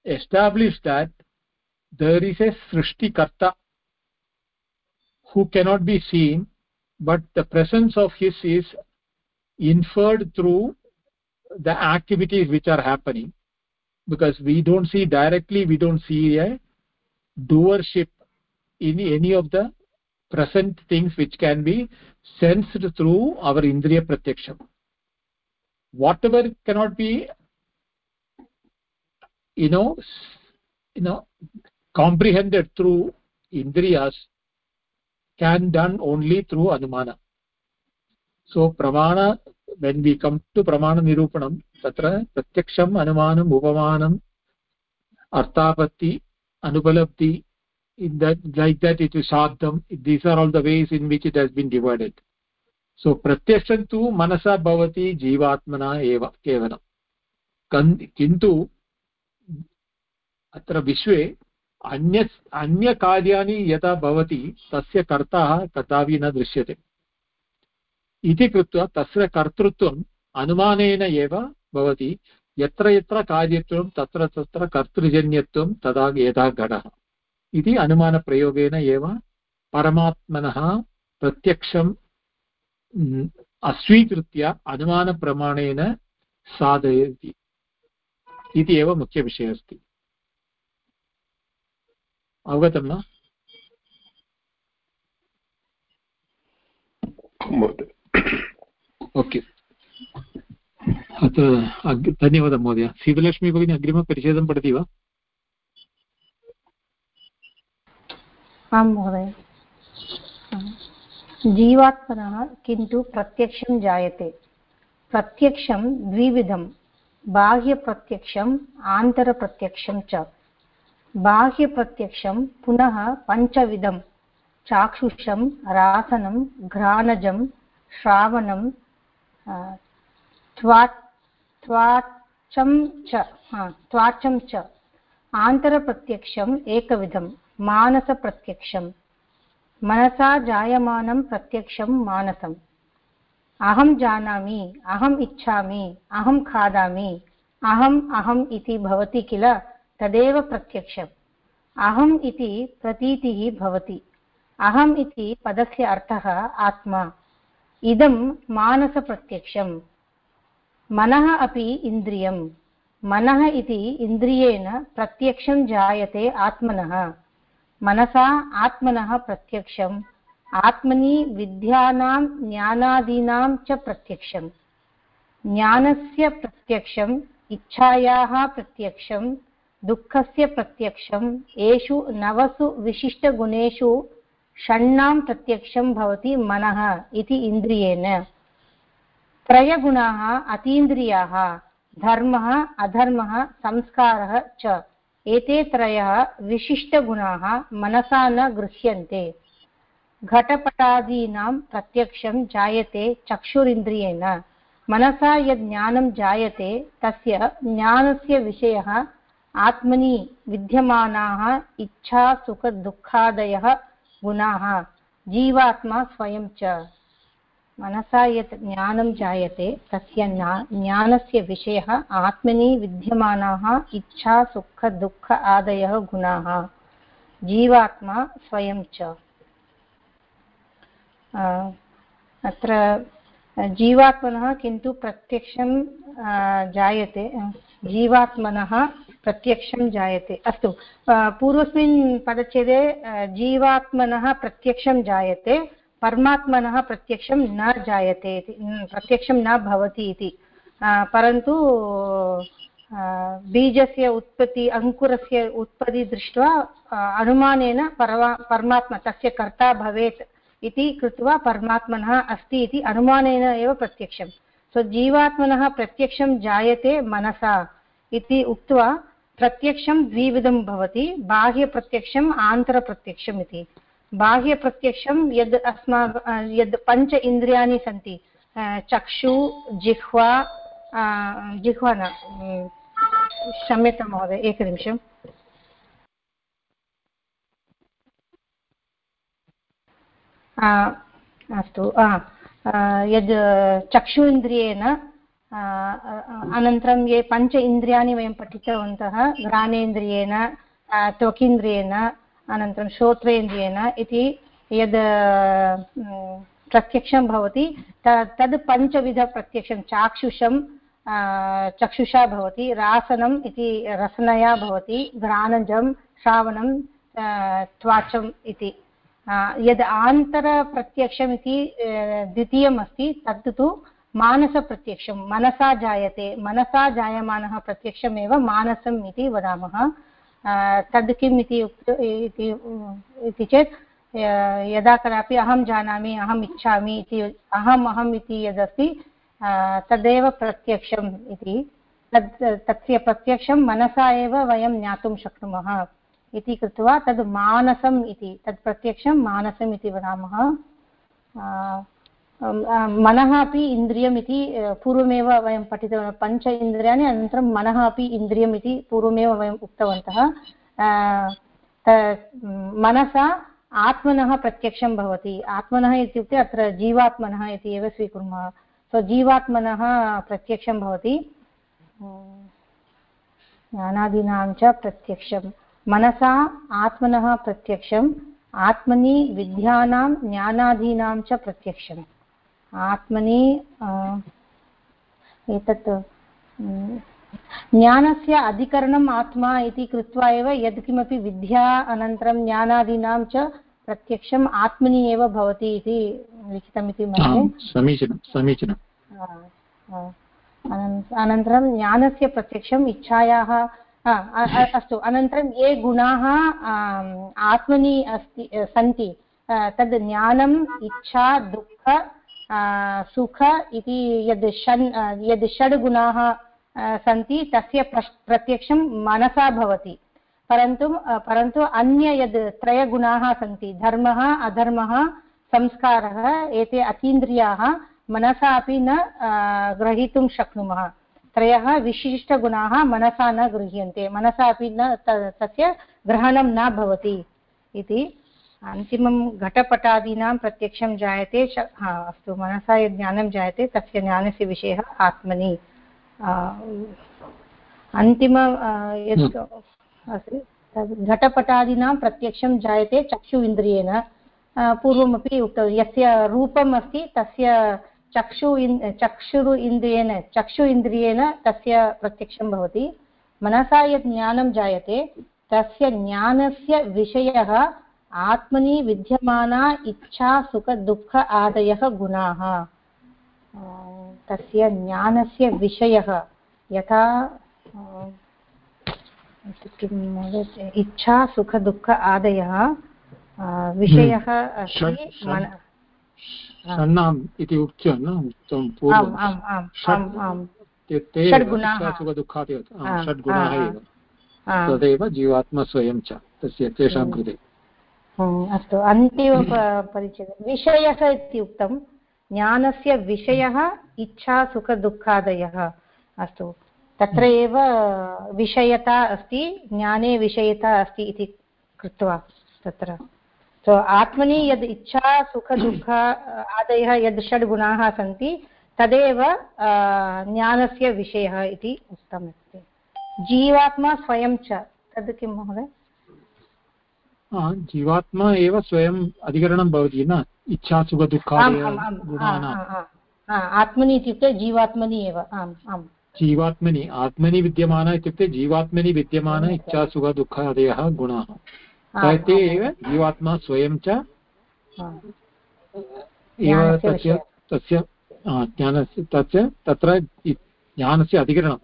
establish that there is a Srishtikarta who cannot be seen, but the presence of his is inferred through the activities which are happening. Because we don't see directly we don't see a doership in any of the present things which can be sensed through our indriya pratyaksham whatever cannot be you know you know comprehended through indriyas can done only through anumana so pramana when we come to pramana nirupanam tatra pratyaksham anumanam upamanam arthapatti anupalabdhi in that like that it is sadham these are all the ways in which it has been divided so pratyaksham tu manasa bhavati jivatmana eva kevalam किन्तु अत्र विश्वे अन्य, अन्यकार्याणि यदा भवति, तस्य कर्ता कदापि न दृश्यते। इति कृत्वा तस्य कर्तृत्वम् अनुमानेन एव भवति, यत्र यत्र कार्यत्वं, तत्र तत्र कर्तृजन्यत्वं, तदा यदा घटः इति अनुमानप्रयोगेन एव परमात्मनः प्रत्यक्षम् अस्वीकृत्य अनुमानप्रमाणेन साधयति। इति एव मुख्यविषयः अस्ति। अवगतं न? ओके। अत्र धन्यवादः महोदय। शीतलक्ष्मी भगिनी अग्रिमपरिच्छेदं पठति वा? आं महोदय। जीवात्मनः किन्तु प्रत्यक्षं जायते। प्रत्यक्षं द्विविधं। बाह्यप्रत्यक्षम् आन्तरप्रत्यक्षं च। बाह्यप्रत्यक्षं पुनः पञ्चविधं, चाक्षुषं, रासनं, घ्राणजं, श्रावणं त्वाचं च त्वाचं च, आन्तरप्रत्यक्षम् एकविधं मानसप्रत्यक्षं मनसा जायमानं प्रत्यक्षं मानसम्। अहं जानामि अहम् इच्छामि, अहं खादामि अहम् अहम् इति भवति किल? तदेव प्रत्यक्षम्। अहम् इति प्रतीतिः भवति। अहम् इति पदस्य अर्थः आत्मा। इदं मानसप्रत्यक्षम्। मनः अपि इन्द्रियम्। मनः इति इन्द्रियेण प्रत्यक्षं जायते आत्मनः। मनसा आत्मनः प्रत्यक्षम्। आत्मनि विद्यानां ज्ञानादीनां च प्रत्यक्षम्। ज्ञानस्य प्रत्यक्षम्। इच्छायाः प्रत्यक्षं दुःखस्य प्रत्यक्षम् एषु नवसु विशिष्टगुणेषु षण्णां प्रत्यक्षं भवति मनः इति इन्द्रियेण। त्रयगुणाः अतीन्द्रियाः, धर्मः, अधर्मः, संस्कारः च। एते त्रयः विशिष्टगुणाः मनसा न गृह्यन्ते। घटपटादीनां प्रत्यक्षं जायते चक्षुरिन्द्रियेण। मनसा यद् ज्ञानं जायते, तस्य ज्ञानस्य विषयः आत्मनि विद्यमानाः इच्छा सुखदुःखादयः गुणाः। जीवात्मा स्वयं च। मनसा यत् ज्ञानं जायते, तस्य ज्ञानस्य विषयः आत्मनि विद्यमानाः इच्छा सुख दुःख आदयः गुणाः। जीवात्मा स्वयं च। अत्र जीवात्मनः किन्तु प्रत्यक्षं जायते। जीवात्मनः प्रत्यक्षं जायते। अस्तु पूर्वस्मिन् पदच्छेदे जीवात्मनः प्रत्यक्षं जायते, परमात्मनः प्रत्यक्षं न जायते इति प्रत्यक्षं न भवति इति। परन्तु बीजस्य उत्पत्ति, अङ्कुरस्य उत्पत्ति दृष्ट्वा अनुमानेन परवा, परमात्मा, तस्य कर्ता भवेत् इति कृत्वा परमात्मनः अस्ति इति अनुमानेन एव प्रत्यक्षं सो, जीवात्मनः प्रत्यक्षं जायते मनसा इति उक्त्वा प्रत्यक्षं द्विविधं भवति, बाह्यप्रत्यक्षम् आन्तरप्रत्यक्षम् इति। बाह्यप्रत्यक्षं यद् अस्मा यद् पञ्च इन्द्रियाणि सन्ति चक्षु, जिह्वा जिह्वा न क्षम्यतां महोदय, एकनिमिषम्। अस्तु यद् चक्षु इन्द्रियेण अनन्तरं ये पञ्च इन्द्रियाणि वयं पठितवन्तः, घ्राणेन्द्रियेण त्वकिन्द्रियेण, अनन्तरं श्रोत्रेन्द्रियेण इति यद् प्रत्यक्षं भवति तद् पञ्चविधप्रत्यक्षं चाक्षुषं चक्षुषा भवति, रासनम् इति रसनया भवति, घ्राणजं, श्रावणं त्वाचम् इति। यद् आन्तरप्रत्यक्षम् इति द्वितीयम् अस्ति तत् तु मानसप्रत्यक्षं, मनसा जायते, मनसा जायमानः प्रत्यक्षमेव मानसम् इति वदामः। तद् किम् इति इति चेत् यदा कदापि अहं जानामि, अहम् इच्छामि इति, अहम् अहम् इति यदस्ति तदेव प्रत्यक्षम् इति। तस्य प्रत्यक्षं मनसा एव वयं ज्ञातुं शक्नुमः इति कृत्वा तद् मानसम् इति तत् प्रत्यक्षं मानसम् इति वदामः। मनः अपि इन्द्रियम् इति पूर्वमेव वयं पठितवन्तः, पञ्च इन्द्रियाणि अनन्तरं मनः अपि इन्द्रियम् इति पूर्वमेव वयम् उक्तवन्तः। मनसा आत्मनः प्रत्यक्षं भवति। आत्मनः इत्युक्ते अत्र जीवात्मनः इति एव स्वीकुर्मः। सो जीवात्मनः प्रत्यक्षं भवति। ज्ञानादीनां च प्रत्यक्षं। मनसा आत्मनः प्रत्यक्षम्, आत्मनि विद्यानां ज्ञानादीनां च प्रत्यक्षम्। आत्मनि एतत् ज्ञानस्य अधिकरणम् आत्मा इति कृत्वा एव यत्किमपि विद्या अनन्तरं ज्ञानादीनां च प्रत्यक्षम् आत्मनि एव भवति इति लिखितमिति मन्ये। समीचीनं समीचीनम् अनन्तरं ज्ञानस्य प्रत्यक्षम् इच्छायाः अस्तु अनन्तरं ये गुणाः आत्मनि अस्ति सन्ति तद् ज्ञानम् इच्छा दुःख सुख इति यद् षण् यद् षड् गुणाः सन्ति, तस्य प्रत्यक्षं मनसा भवति। परन्तु परन्तु अन्य यद् त्रयगुणाः सन्ति, धर्मः, अधर्मः, संस्कारः, एते अतीन्द्रियाः मनसा अपि न ग्रहीतुं शक्नुमः। त्रयः विशिष्टगुणाः मनसा न गृह्यन्ते मनसा अपि न तस्य ग्रहणं न भवति इति। अन्तिमं घटपटादीनां प्रत्यक्षं जायते हा अस्तु मनसा यद् ज्ञानं जायते तस्य ज्ञानस्य विषयः आत्मनि। अन्तिम यत् अस्ति घटपटादीनां प्रत्यक्षं जायते चक्षु इन्द्रियेण पूर्वमपि उक्तवती यस्य रूपम् अस्ति तस्य चक्षु इन् चक्षुरु इन्द्रियेण चक्षु इन्द्रियेण तस्य प्रत्यक्षं भवति। मनसा यत् ज्ञानं जायते तस्य ज्ञानस्य विषयः आत्मनि विद्यमाना इच्छा सुखदुःख आदयः गुणाः। तस्य ज्ञानस्य विषयः। यथा किं इच्छा सुखदुःख आदयः विषयः अस्ति षण्णाम् इति उच्य न? उक्तं पूर्वं। सुखदुःखादि षड्गुणाः तदेव जीवात्मा स्वयं च तस्य तेषां हम्म। कृते। हम्म, अस्तु। अन्तिम परिचयः। विषयः इति उक्तं ज्ञानस्य विषयः इच्छा सुखदुःखादयः अस्तु। तत्र एव विषयता अस्ति ज्ञाने विषयता अस्ति इति कृत्वा तत्र। सो आत्मनि यद् इच्छा सुखदुःख आदयः यद् षड्गुणाः सन्ति तदेव ज्ञानस्य विषयः इति उक्तमस्ति। जीवात्मा स्वयं च। तद् किं महोदय? जीवात्मा एव स्वयम् अधिकरणं भवति न? इच्छा सुखदुःखादय आत्मनि इत्युक्ते जीवात्मनि एव आम् आम्। जीवात्मनि आत्मनि विद्यमान इत्युक्ते जीवात्मनि विद्यमान इच्छा सुखदुःखादयः गुणाः। ते एव जीवात्मा स्वयं च एव तस्य तस्य ज्ञानस्य तस्य तत्र ज्ञानस्य अधिकरणं।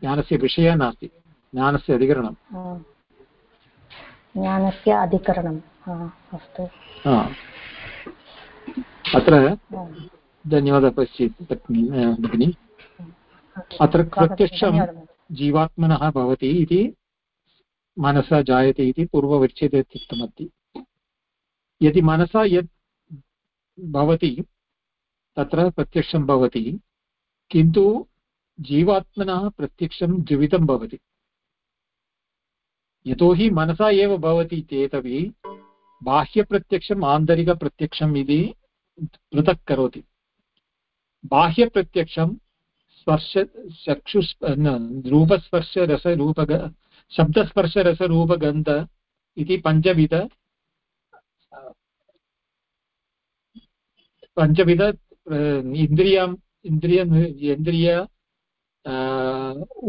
ज्ञानस्य विषयः नास्ति। ज्ञानस्य अधिकरणं। ज्ञानस्य अधिकरणम् अस्तु। अत्र धन्यवादः पश्यति भगिनि। अत्र प्रत्यक्षं जीवात्मनः भवति इति मनसा जायते इति पूर्वविच्छेदे उक्तमस्ति। यदि मनसा यत् भवति तत्र प्रत्यक्षं भवति किन्तु जीवात्मनः प्रत्यक्षं द्विविधं भवति। यतोहि मनसा एव भवति चेदपि बाह्यप्रत्यक्षम् आन्तरिकप्रत्यक्षम् इति पृथक् करोति। बाह्यप्रत्यक्षं स्पर्श चक्षु रूपस्पर्शरसरूपग, शब्दस्पर्शरसरूपगन्ध इति पञ्चविध पञ्चविध इन्द्रियम् इन्द्रिय इन्द्रिय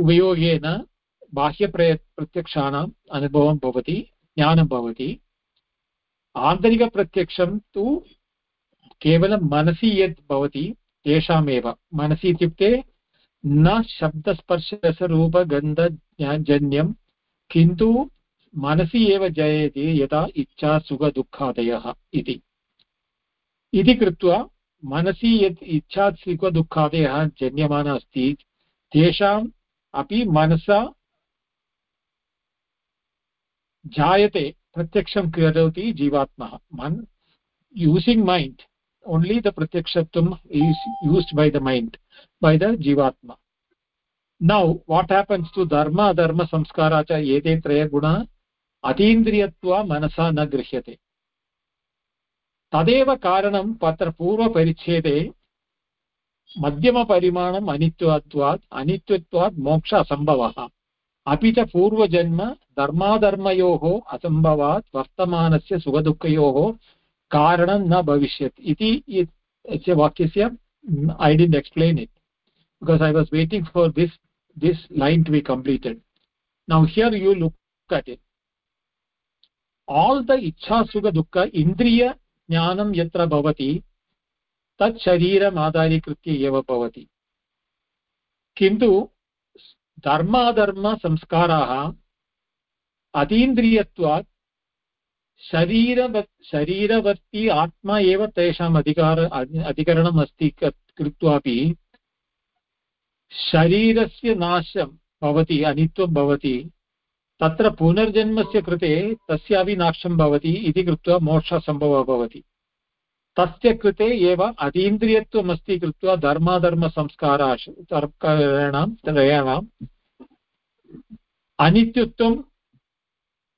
उपयोगेन बाह्यप्रय प्रत्यक्षाणाम् अनुभवं भवति, ज्ञानं भवति। आन्तरिकप्रत्यक्षं तु केवलं मनसि यत् भवति, तेषामेव। मनसि इत्युक्ते न शब्दस्पर्शरसरूपगन्धजन्यं किन्तु मनसि एव जयति यदा इच्छा सुखदुःखादयः इति। इति कृत्वा मनसि यत् इच्छा सुखदुःखादयः जन्यमाना अस्ति, तेषाम् अपि मनसा जायते प्रत्यक्षं करोति जीवात्मा। मन् using mind only the प्रत्यक्षत्वम् is used by the mind by the जीवात्मा। नौ वाट् हेपन्स् टु धर्म अधर्म संस्कारा च एते त्रयगुणः अतीन्द्रियत्वा मनसा न गृह्यते तदेव कारणं पत्र पूर्वपरिच्छेदे मध्यमपरिमाणम् अनित्वत्वात् अनित्यत्वात् मोक्ष असम्भवः अपि च पूर्वजन्म धर्माधर्मयोः असम्भवात्, वर्तमानस्य सुखदुःखयोः कारणं न भविष्यत् इति वाक्यस्य I didn't explain it because I was waiting for this this line to be completed now here you look at it all the इच्छासुखदुःख इन्द्रियज्ञानं यत्र भवति, तत् शरीरम् आधारीकृत्य एव भवति. किन्तु धर्माधर्मसंस्काराः अतीन्द्रियत्वात् शरीरवत् शरीरवर्ती आत्मा एव तेषाम् अधिकार अधिकरणम् अस्ति कृत्वापि शरीरस्य नाशं भवति, अनित्वं भवति, तत्र पुनर्जन्मस्य कृते तस्यापि नाशं भवति इति कृत्वा मोक्षसम्भवः भवति। तस्य कृते एव अतीन्द्रियत्वम् अस्ति कृत्वा धर्माधर्मसंस्काराः तर्कणां त्रयाणाम् अनित्यत्वं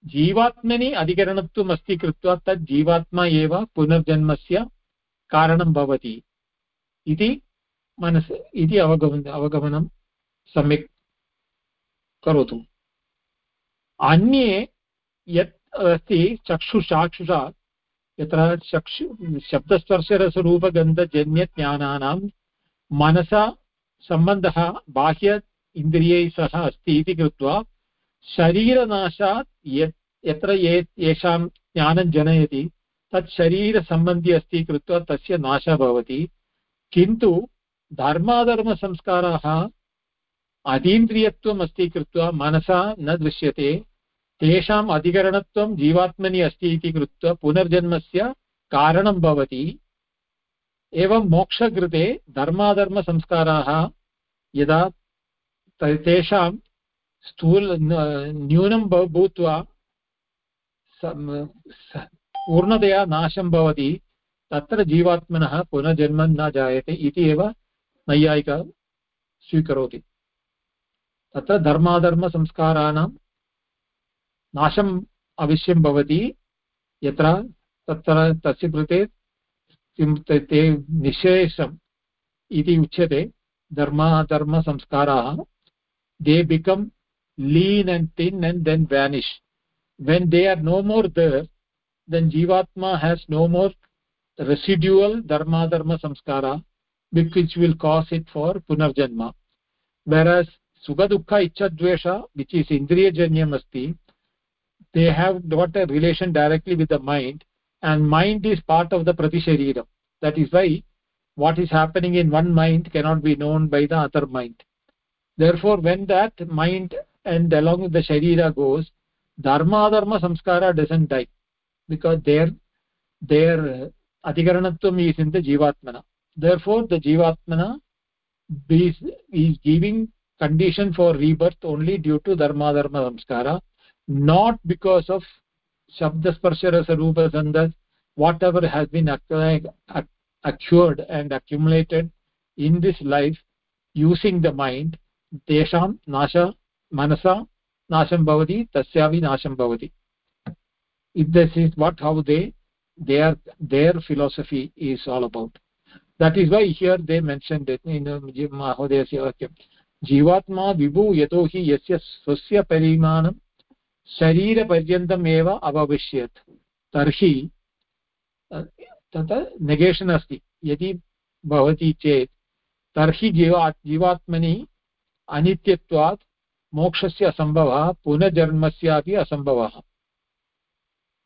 जीवात्मनि अधिकरणत्वम् अस्ति कृत्वा तद् जीवात्मा एव पुनर्जन्मस्य कारणं भवति इति मनस् इति अवगमन अवगमनं सम्यक् करोतु। अन्ये यत् अस्ति चक्षुषाक्षुषा यत्र चक्षु, शब्दस्पर्शरसरूपगन्धजन्यज्ञानानां मनसा सम्बन्धः बाह्य इन्द्रियैः सह अस्ति इति कृत्वा शरीरनाशात् यत्र ये, येषां ज्ञानं जनयति, तत् शरीरसम्बन्धी अस्ति कृत्वा तस्य नाशः भवति। किन्तु धर्माधर्मसंस्काराः अतीन्द्रियत्वम् अस्ति कृत्वा मनसा न दृश्यते। तेषाम् अधिकरणत्वं जीवात्मनि अस्ति इति कृत्वा पुनर्जन्मस्य कारणं भवति। एवं मोक्षकृते धर्माधर्मसंस्काराः यदा तेषां स्थूल न्यूनं भूत्वा पूर्णतया नाशं भवति, तत्र जीवात्मनः पुनः जन्म न जायते इति एव नैयायिक स्वीकरोति। तत्र धर्माधर्मसंस्काराणां नाशम् अवश्यं भवति। यत्र तत्र तस्य कृते किं ते निःशेषम् इति उच्यते। धर्मः they become lean and thin and then vanish when they are no more there then जीवात्मा has no more residual धर्माधर्मसंस्कार which which will cause it for पुनर्जन्म वेर् सुखदुःख इच्छद्वेष विच् इस् इन्द्रियजन्यम् अस्ति they have got a relation directly with the mind and mind is part of the pratisharira that is why what is happening in one mind cannot be known by the other mind. Therefore when that mind and along with the sharira goes dharma dharma samskara doesn't die because their their adhikaranatvam is in the jivatmana. Therefore the jivatmana is, is giving condition for rebirth only due to dharma dharma samskara not because of shabda sparsha rasa rupa gandha whatever has been acquired, acquired and accumulated in this life using the mind tesham nasha manasa nasham bhavati tasyavi nasham bhavati if this is what how they their their philosophy is all about that is why here they mentioned it in mahodayasya vakyam जीवात्मा विभु यतो हि यस्य स्वस्य परिमाणं शरीरपर्यन्तम् एव अभविष्यत् तर्हि तत् नेगेशन् अस्ति। यदि भवति चेत् तर्हि जीवा जीवात्मनि अनित्यत्वात् मोक्षस्य असम्भवः पुनर्जन्मस्यापि असम्भवः।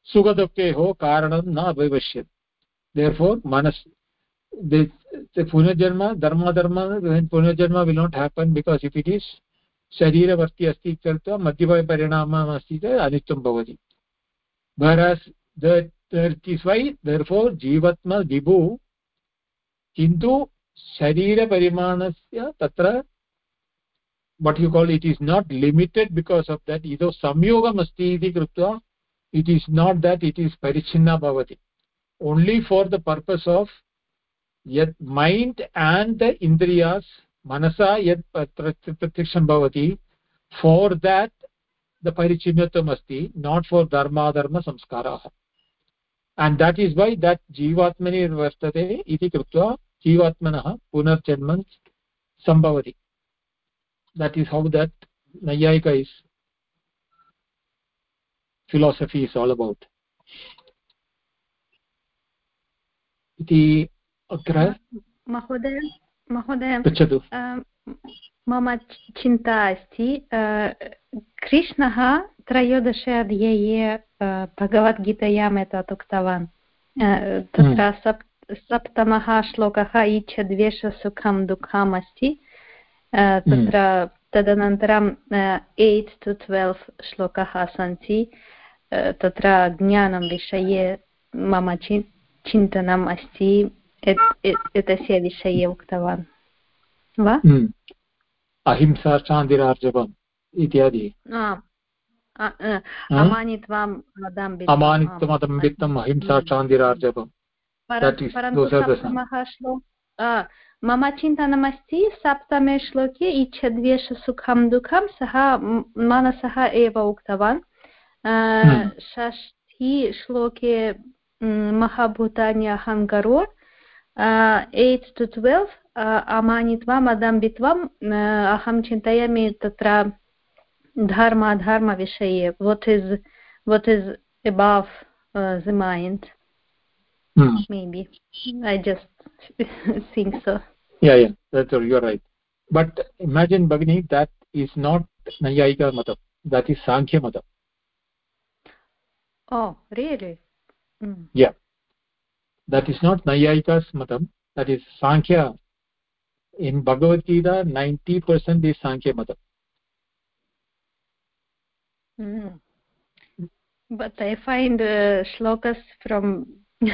सुखदुःखेः कारणं न अभविष्यत् देर्फोर् मनस् the, the punarjanma dharma dharma when punarjanma will not happen because शरीरवर्ती अस्ति कृत्वा मध्यमपरिणामः अस्ति चेत् अनित्यं भवति। वै दर्फो जीवत्म विभु, किन्तु शरीरपरिमाणस्य तत्र what you call it is not limited because of that इतो संयोगम् अस्ति इति कृत्वा it is not that it is परिच्छिन्न भवति। Only for the purpose of यत् मैण्ड् अण्ड् द इन्द्रियास् मनसा यत् प्रत्यक्षं भवति फोर् देट् द परिचिन्नत्वम् अस्ति नाट् फोर् धर्माधर्मसंस्काराः। And that is why that जीवात्मनि वर्तते इति कृत्वा जीवात्मनः पुनर्जन्म सम्भवति। That is how that nayayika is, philosophy is all about इति अत्र महोदय पृच्छतु। मम चिन्ता अस्ति। कृष्णः त्रयोदशाध्याये भगवद्गीतायाम् एतत् उक्तवान्। तत्र हम्म। सप् सप्तमः श्लोकः इच्छद्वेषसुखं दुःखम् अस्ति। तत्र हम्म। तदनन्तरं एय्त् टु ट्वेल्व् श्लोकः सन्ति। तत्र ज्ञानं विषये मम चिन्तनम् अस्ति। एतस्य विषये उक्तवान्। वा? हम्म। अहिंसा चान्दिरार्जवम् इत्यादि। अमानित्वम् अमानित्वमदम्बित्वम् अहिंसा चान्दिरार्जवम्। मम चिन्तनमस्ति सप्तमे श्लोके इच्छद्वेषसुखं दुःखं सः मनसः एव उक्तवान्। हम्म। षष्ठी श्लोके महाभूतानि अहङ्करो एय्त् टु ट्वेल्व् अमानित्वम् अदम्बित्वम् अहं चिन्तयामि तत्र धर्माधर्मविषये what is what is above uh, the mind hmm. maybe i just [LAUGHS] think so yeah yeah that's you're right but imagine bagni that is not nayayika matam that is sankhya matam oh really mm. yeah that is not nayayika's matam that is sankhya. In bhagavad gita 90% is sankhya matam mm. but i find uh, shlokas from [LAUGHS]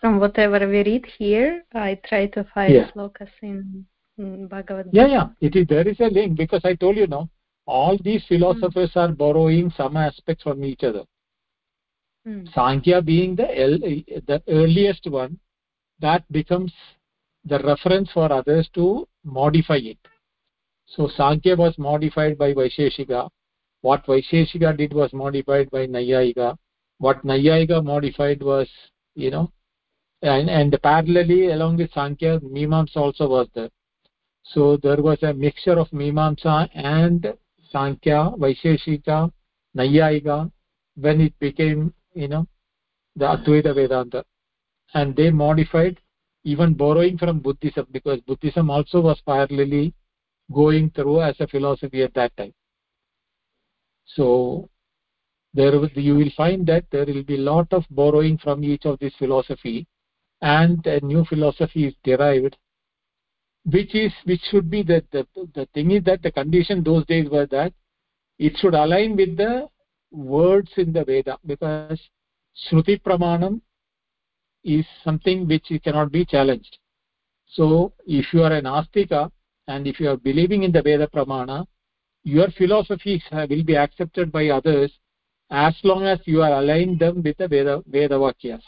from whatever we read here i try to find yeah. shlokas in, in bhagavad gita. yeah. Yeah it is there is a link because i told you now all these philosophers mm. are borrowing some aspects from each other Hmm. sankhya being the the earliest one that becomes the reference for others to modify it. So sankhya was modified by vaisheshika. What vaisheshika did was modified by nayayika. What nayayika modified was you know and and parallelly along with sankhya mimamsa also was there. So there was a mixture of mimamsa and sankhya vaisheshika nayayika. When it became you know the advaita vedanta. And they modified even borrowing from buddhism because buddhism also was parallelly going through as a philosophy at that time. So there was you will find that there will be a lot of borrowing from each of these philosophy and a new philosophy is derived which is which should be that the, the thing is that the condition those days were that it should align with the words in the veda because shruti pramanam is something which cannot be challenged. So if you are an astika and if you are believing in the veda pramana your philosophies will be accepted by others as long as you are aligned them with the veda veda vakyas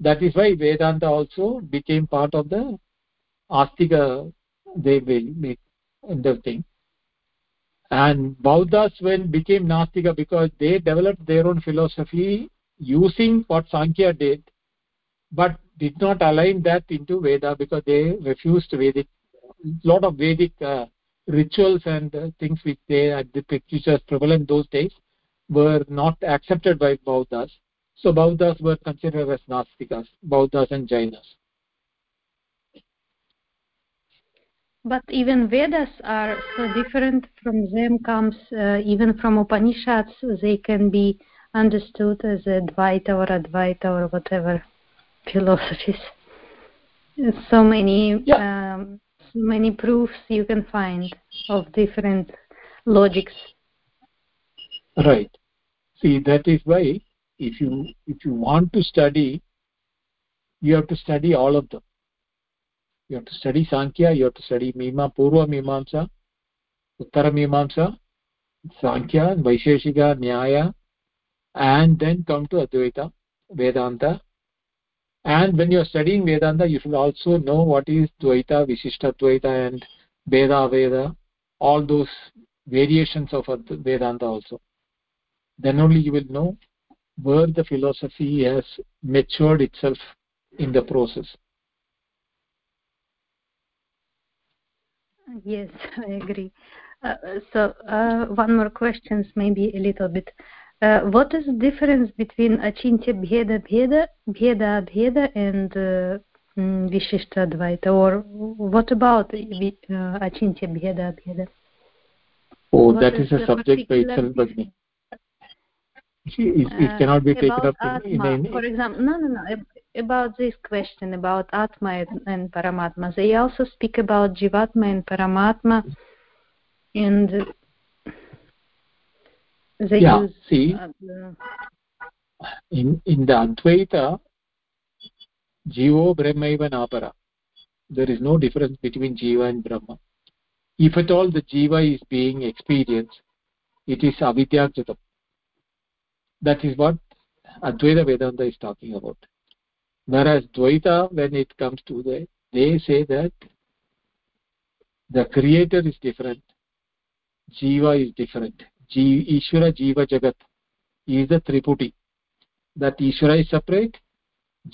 that is why vedanta also became part of the astika they will be the thing and Bauddhas when became Nastika because they developed their own philosophy using what Sankhya did, but did not align that into Veda because they refused Vedic, lot of Vedic uh, rituals and uh, things which they had the pictures prevalent those days were not accepted by Bauddhas. So Bauddhas were considered as Nastikas, Bauddhas and Jainas. But even vedas are so different from them comes uh, even from upanishads they can be understood as advaita or advaita or whatever philosophies. So many yeah. um, so many proofs you can find of different logics. Right. See that is why if you if you want to study you have to study all of them you have to study sankhya you have to study mima purva mimamsa uttara mimamsa sankhya vaisheshika nyaya and then come to advaita vedanta. And when you are studying vedanta you should also know what is dvaita vishishta dvaita and veda veda all those variations of vedanta also. Then only you will know where the philosophy has matured itself in the process yes [LAUGHS] i agree. Uh, so uh, one more questions maybe a little bit. Uh, what is the difference between achintya bheda bheda bheda bheda and uh, mm, vishishta advaita? Or what about uh, achintya bheda bheda? Oh what that is, is a subject by itself Bhagini. It, it, uh, cannot be taken up in, in, in, for example no no no about this question about atma and paramatma. They also speak about jivatma and paramatma and they yeah, use see uh, in in the advaita jivo brahmaiva napara there is no difference between jiva and brahma. If at all the jiva is being experienced it is avidyajatam that is what advaita vedanta is talking about whereas dvaita when it comes to the they say that the creator is different jiva is different ishvara jiva jagat is the triputi that ishvara is separate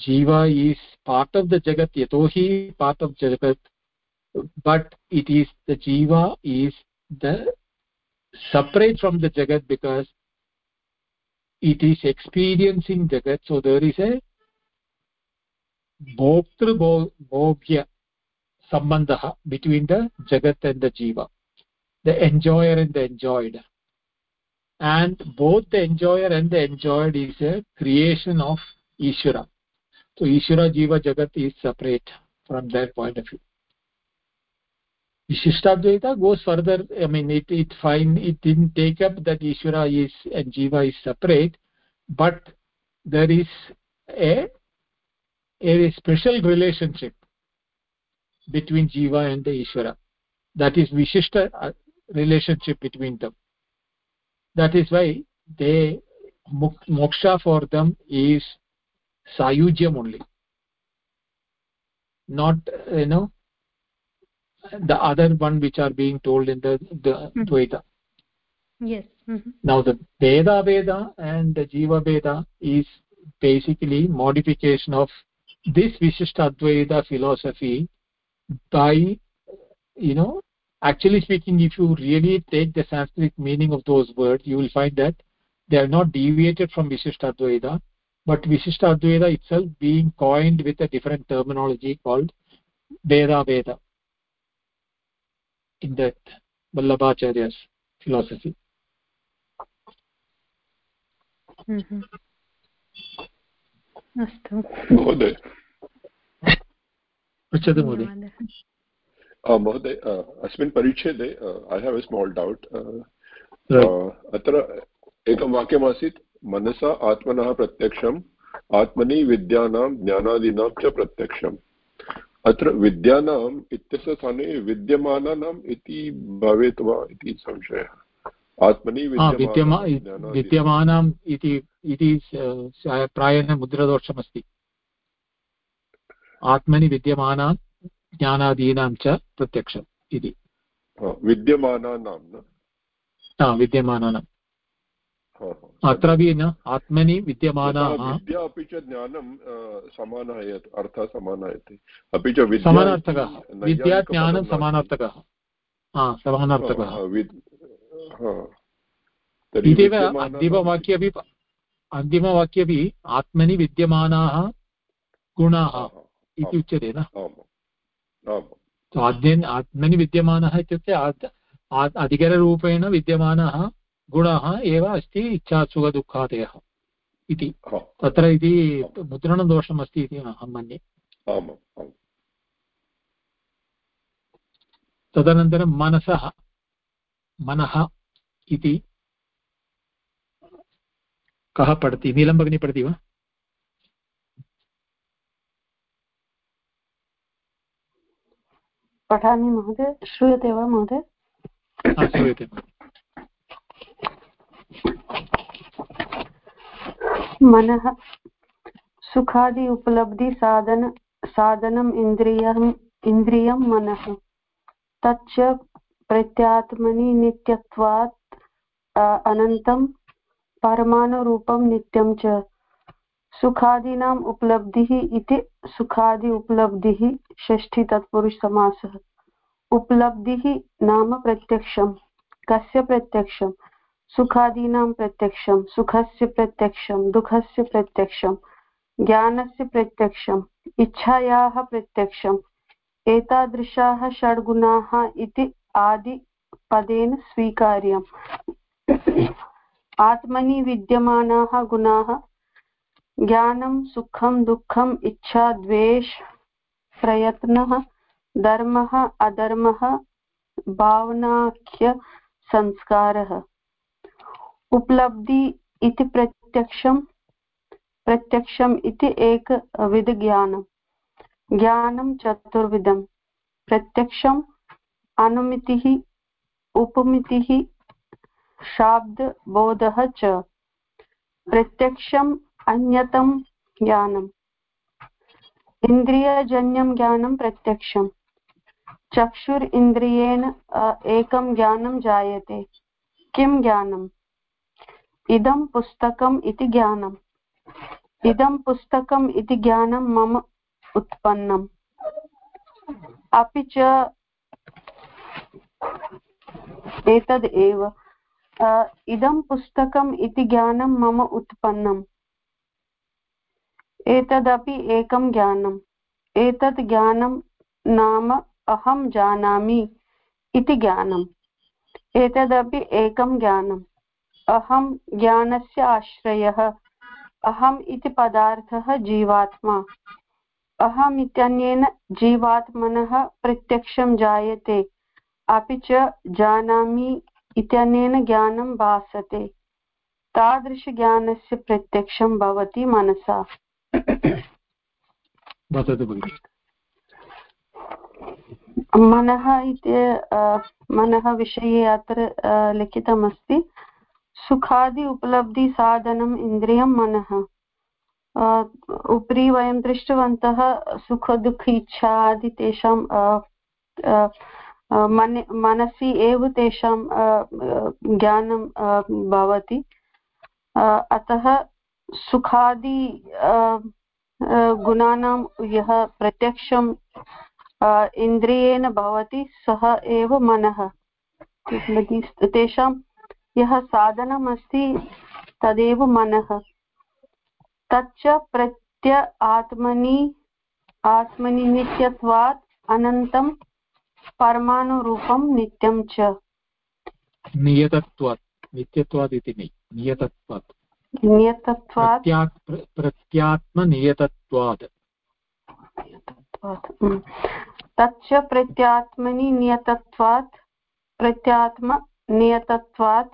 jiva is part of the jagat yatohi part of jagat but it is the jiva is the separate from the jagat because it is experiencing jagat so there is a bhoktru bhogya sambandha between the jagat and the jiva the enjoyer and the enjoyed. And both the enjoyer and the enjoyed is a creation of ishvara so ishvara jiva jagat is separate from that point of view. Vishishtadvaita goes further, I mean, it, it fine, it didn't take up that Ishvara is and Jiva is separate, but there is a a special relationship between jiva and the ishvara that is vishishta uh, relationship between them that is why they moksha for them is sayujyam only not you know the other one which are being told in the the mm -hmm. dvaita yes mm -hmm. now the veda veda and the jiva veda is basically modification of this vishishtadvaita philosophy by you know actually speaking if you really take the sanskrit meaning of those words you will find that they are not deviated from vishishtadvaita but vishishtadvaita itself being coined with a different terminology called veda veda in that vallabhacharya's philosophy mm -hmm. अस्तु। महोदय। पृच्छतु महोदय। महोदय अस्मिन् परिच्छेदे I have a small doubt अत्र एकं वाक्यमासीत् मनसा आत्मनः प्रत्यक्षम् आत्मनि विद्यानां ज्ञानादीनां च प्रत्यक्षम्। अत्र विद्यानाम् इत्यस्य स्थाने विद्यमानानाम् इति भवेत् वा इति संशयः। आत्मनि विद्यमानाम् इति प्रायेण मुद्रदोषमस्ति। आत्मनि विद्यमानां ज्ञानादीनां च प्रत्यक्षम् इति। विद्यमानानां विद्यमानानाम्। अत्रापि न आत्मनि विद्यमानाः विद्या अपि च ज्ञानं समानः अर्थः समानः इति अपि च समानार्थकः। विद्या ज्ञानं समानार्थकः। समानार्थकः। इत्येव अन्तिमवाक्येपि अन्तिमवाक्येपि आत्मनि विद्यमानाः गुणाः इति उच्यते न? आत्मनि विद्यमानः इत्युक्ते अधिकररूपेण विद्यमानः गुणः एव अस्ति इच्छासुखदुःखादयः इति। तत्र इति मुद्रणदोषमस्ति इति अहं मन्ये। तदनन्तरं मनसः। मनः इति कः पठति? नीलं भगिनी पठति वा? पठामि महोदय। श्रूयते वा महोदय? श्रूयते मनः सुखादि उपलब्धि साधन साधनम् इन्द्रियम् इन्द्रियं मनः। तच्च प्रत्यात्मनि नित्यत्वात् अनन्तं परमाणुरूपं नित्यं च। सुखादीनाम् उपलब्धिः इति सुखादि उपलब्धिः षष्ठी तत्पुरुषसमासः उपलब्धिः नाम प्रत्यक्षं। कस्य प्रत्यक्षं? सुखादीनां प्रत्यक्षं। सुखस्य प्रत्यक्षं। दुःखस्य प्रत्यक्षं। ज्ञानस्य प्रत्यक्षम् इच्छायाः प्रत्यक्षम्। एतादृशाः षड्गुणाः इति आदिपदेन स्वीकार्यम्। आत्मनि विद्यमानाः गुणाः, ज्ञानं, सुखं दुःखम् इच्छा, द्वेष, प्रयत्नः, धर्मः, अधर्मः भावनाख्यसंस्कारः उपलब्धि इति प्रत्यक्षं प्रत्यक्षम् इति एकविधज्ञानं। ज्ञानं चतुर्विधं। प्रत्यक्षम् अनुमितिः, उपमितिः, शाब्दबोधः च। प्रत्यक्षम् अन्यतं ज्ञानम्। इन्द्रियजन्यं ज्ञानं प्रत्यक्षम्। चक्षुर् इन्द्रियेण एकं ज्ञानं जायते। किं ज्ञानम्? इदं पुस्तकम् इति ज्ञानम्। इदं पुस्तकम् इति ज्ञानं मम उत्पन्नम्। अपि च एतद् एव। इदं पुस्तकम् इति ज्ञानं मम उत्पन्नम्। एतदपि एकं ज्ञानम्। एतत् ज्ञानं नाम अहं जानामि इति ज्ञानम्। एतदपि एकं ज्ञानम्। अहं ज्ञानस्य आश्रयः। अहम् इति पदार्थः जीवात्मा। अहम् इत्यनेन जीवात्मनः प्रत्यक्षं जायते। अपि च जानामि इत्यनेन ज्ञानं भासते। तादृशज्ञानस्य प्रत्यक्षं भवति मनसा। मनः इति मनः विषये अत्र लिखितमस्ति। सुखादि उपलब्धिसाधनम् इन्द्रियं मनः। उपरि वयं दृष्टवन्तः सुखदुःख इच्छा आदि तेषां मन, मनसि एव तेषां ज्ञानं भवति। अतः सुखादि गुणानां यः प्रत्यक्षं इन्द्रियेण भवति, सः एव मनः। तेषां यः साधनम् अस्ति तदेव मनः। तच्च प्रत्य आत्मनि आत्मनि नित्यत्वात् अनन्तं परमाणुरूपं नित्यं च। नियतत्वात् नित्यत्वात् इति नियतत्वात्। नियतत्वात्। प्रत्यात्मनियतत्वात्। तच्च प्रत्यात्मनि नियतत्वात् प्रत्यात्मनियतत्वात्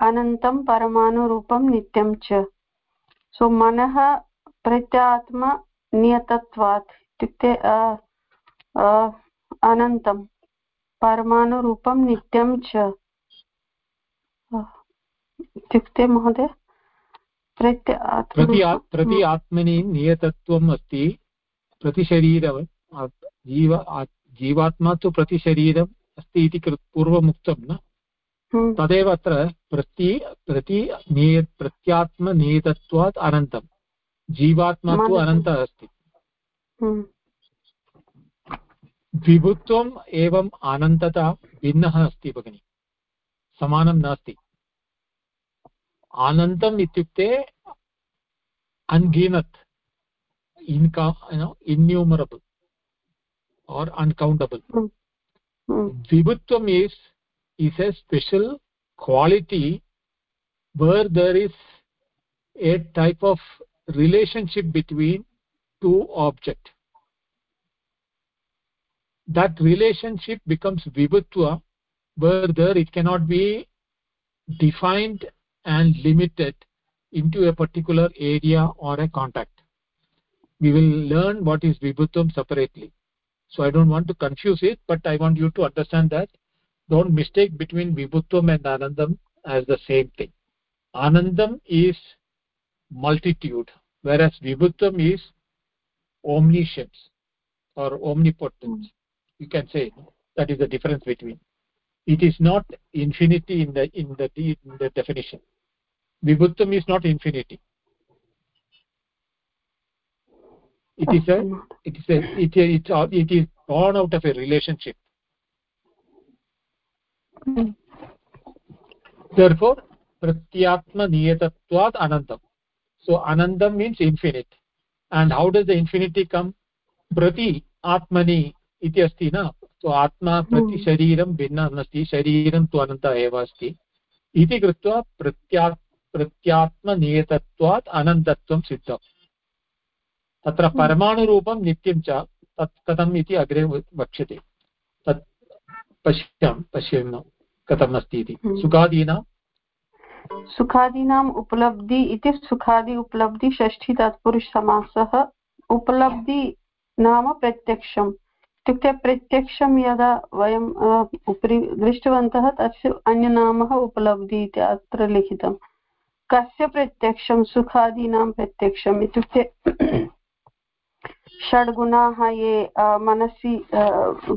अनन्तं परमाणुरूपं नित्यं च। सो मनः प्रत्यात्मनियतत्वात् इत्युक्ते अनन्तं। परमाणुरूपं नित्यं च। इत्युक्ते महोदय प्रति प्रति आत्मनि नियतत्वम् अस्ति। प्रतिशरीर जीव जीवात्मा तु प्रतिशरीरम् अस्ति इति पूर्वमुक्तं न? हम्म। तदेव अत्र प्रति प्रति निय प्रत्यात्मनियतत्वात् अनन्तं। जीवात्मा तु अनन्तः अस्ति। हम्म। विभुत्वम् एवम् आनन्दता भिन्नः अस्ति भगिनि। समानं नास्ति। आनन्दम् इत्युक्ते अन्गिनत् इन्का innumerable or uncountable द्विभुत्वम् is is a special quality where there is a type of relationship between two object that relationship becomes vibhutva where there it cannot be defined and limited into a particular area or a contact. We will learn what is vibhutvam separately. So i don't want to confuse it but i want you to understand that don't mistake between vibhutvam and anandam as the same thing. Anandam is multitude whereas vibhutvam is omniscience or omnipotence. You can say that is the difference between. It is not infinity in the in the, in the definition. Vibhutvam is not infinity. It is a it is a it, it, it is born out of a relationship. Therefore pratyatma niyatatvat anantam so anantam means infinite. And how does the infinity come? Prati atmani iti asti na so atma prati shariram भिन्नः नास्ति शरीरं तु अनन्तः एव अस्ति। इति कृत्वा प्रत्या प्रत्यात्मनियतत्वात् अनन्तत्वं सिद्धम्। तत्र हम्म। परमाणुरूपं नित्यं च तत् कथम् इति अग्रे वक्ष्यते। तत् पश्यां पश्याम कथम् अस्ति इति। हम्म। सुखादीनां? सुखादीनाम् उपलब्धि इति सुखादि उपलब्धि षष्ठी तत्पुरुषसमासः उपलब्धि नाम प्रत्यक्षम्। इत्युक्ते प्रत्यक्षं यदा वयम् उपरि दृष्टवन्तः, तस्य अन्यनामः उपलब्धि इति अत्र लिखितं। कस्य प्रत्यक्षं? सुखादीनां प्रत्यक्षम् इत्युक्ते षड्गुणाः ये मनसि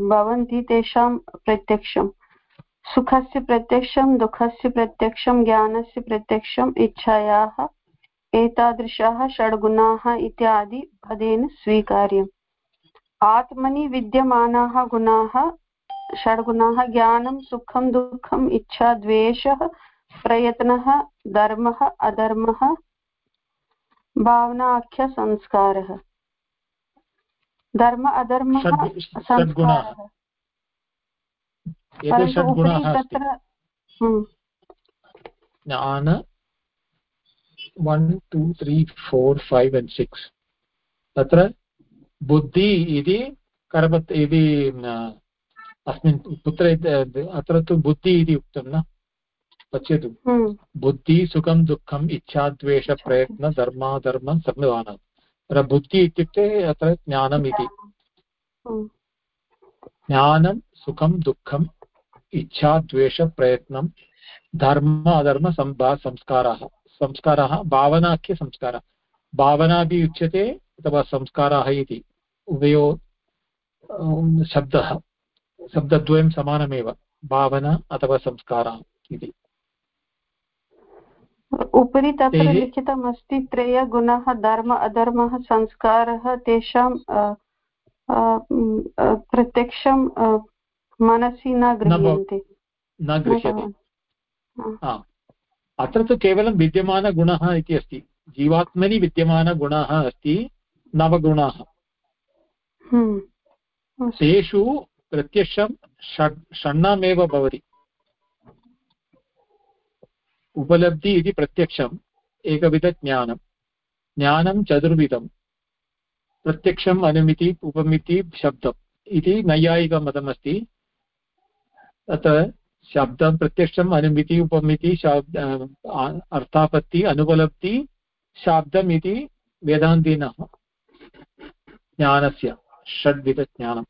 भवन्ति, तेषां प्रत्यक्षं। सुखस्य प्रत्यक्षं, दुःखस्य प्रत्यक्षं, ज्ञानस्य प्रत्यक्षम् इच्छायाः, एतादृशाः षड्गुणाः इत्यादि पदेन स्वीकार्यम्। आत्मनि विद्यमानाः गुणाः षड्गुणाः ज्ञानं सुखं दुःखम् इच्छा द्वेषः प्रयत्नः धर्मः अधर्मः भावनाख्यसंस्कारः धर्म अधर्मः संस्कारः। तत्र हम्म। ज्ञान one two three four five and six तत्र बुद्धि इति कर्मत् इति अस्मिन् कुत्र अत्र तु बुद्धि इति उक्तं न? पश्यतु। हम्म। बुद्धि सुखं दुःखम् इच्छाद्वेषप्रयत्न धर्माधर्मं संविधानं अत्र बुद्धि इत्युक्ते अत्र ज्ञानम् इति। ज्ञानं सुखं दुःखम् इच्छा द्वेषप्रयत्नं धर्म अधर्म संस्काराः। संस्काराः भावनाख्यसंस्कारः भावना अपि उच्यते अथवा संस्काराः इति। उभयो शब्दः शब्दद्वयं समानमेव भावना अथवा संस्काराः इति। उपरि तत्र लिखितमस्ति त्रयगुणः धर्म अधर्मः संस्कारः तेषां प्रत्यक्षं मनसि न गृह्यन्ते। न गृह्यते। अत्र तु केवलं विद्यमानगुणः इति अस्ति। जीवात्मनि विद्यमानगुणः अस्ति नवगुणाः। तेषु प्रत्यक्षं षण्णामेव भवति। उपलब्धि इति प्रत्यक्षम् एकविधज्ञानं। ज्ञानं चतुर्विधं। प्रत्यक्षम् अनुमिति, उपमिति, शब्दम्। इति नैयायिकमतमस्ति। तत्र शब्दं प्रत्यक्षम् अनुमिति, उपमिति, शब्द अर्थापत्ति, अनुपलब्धि शाब्दम् इति वेदान्तिनः। ज्ञानस्य। षड्विधज्ञानम्।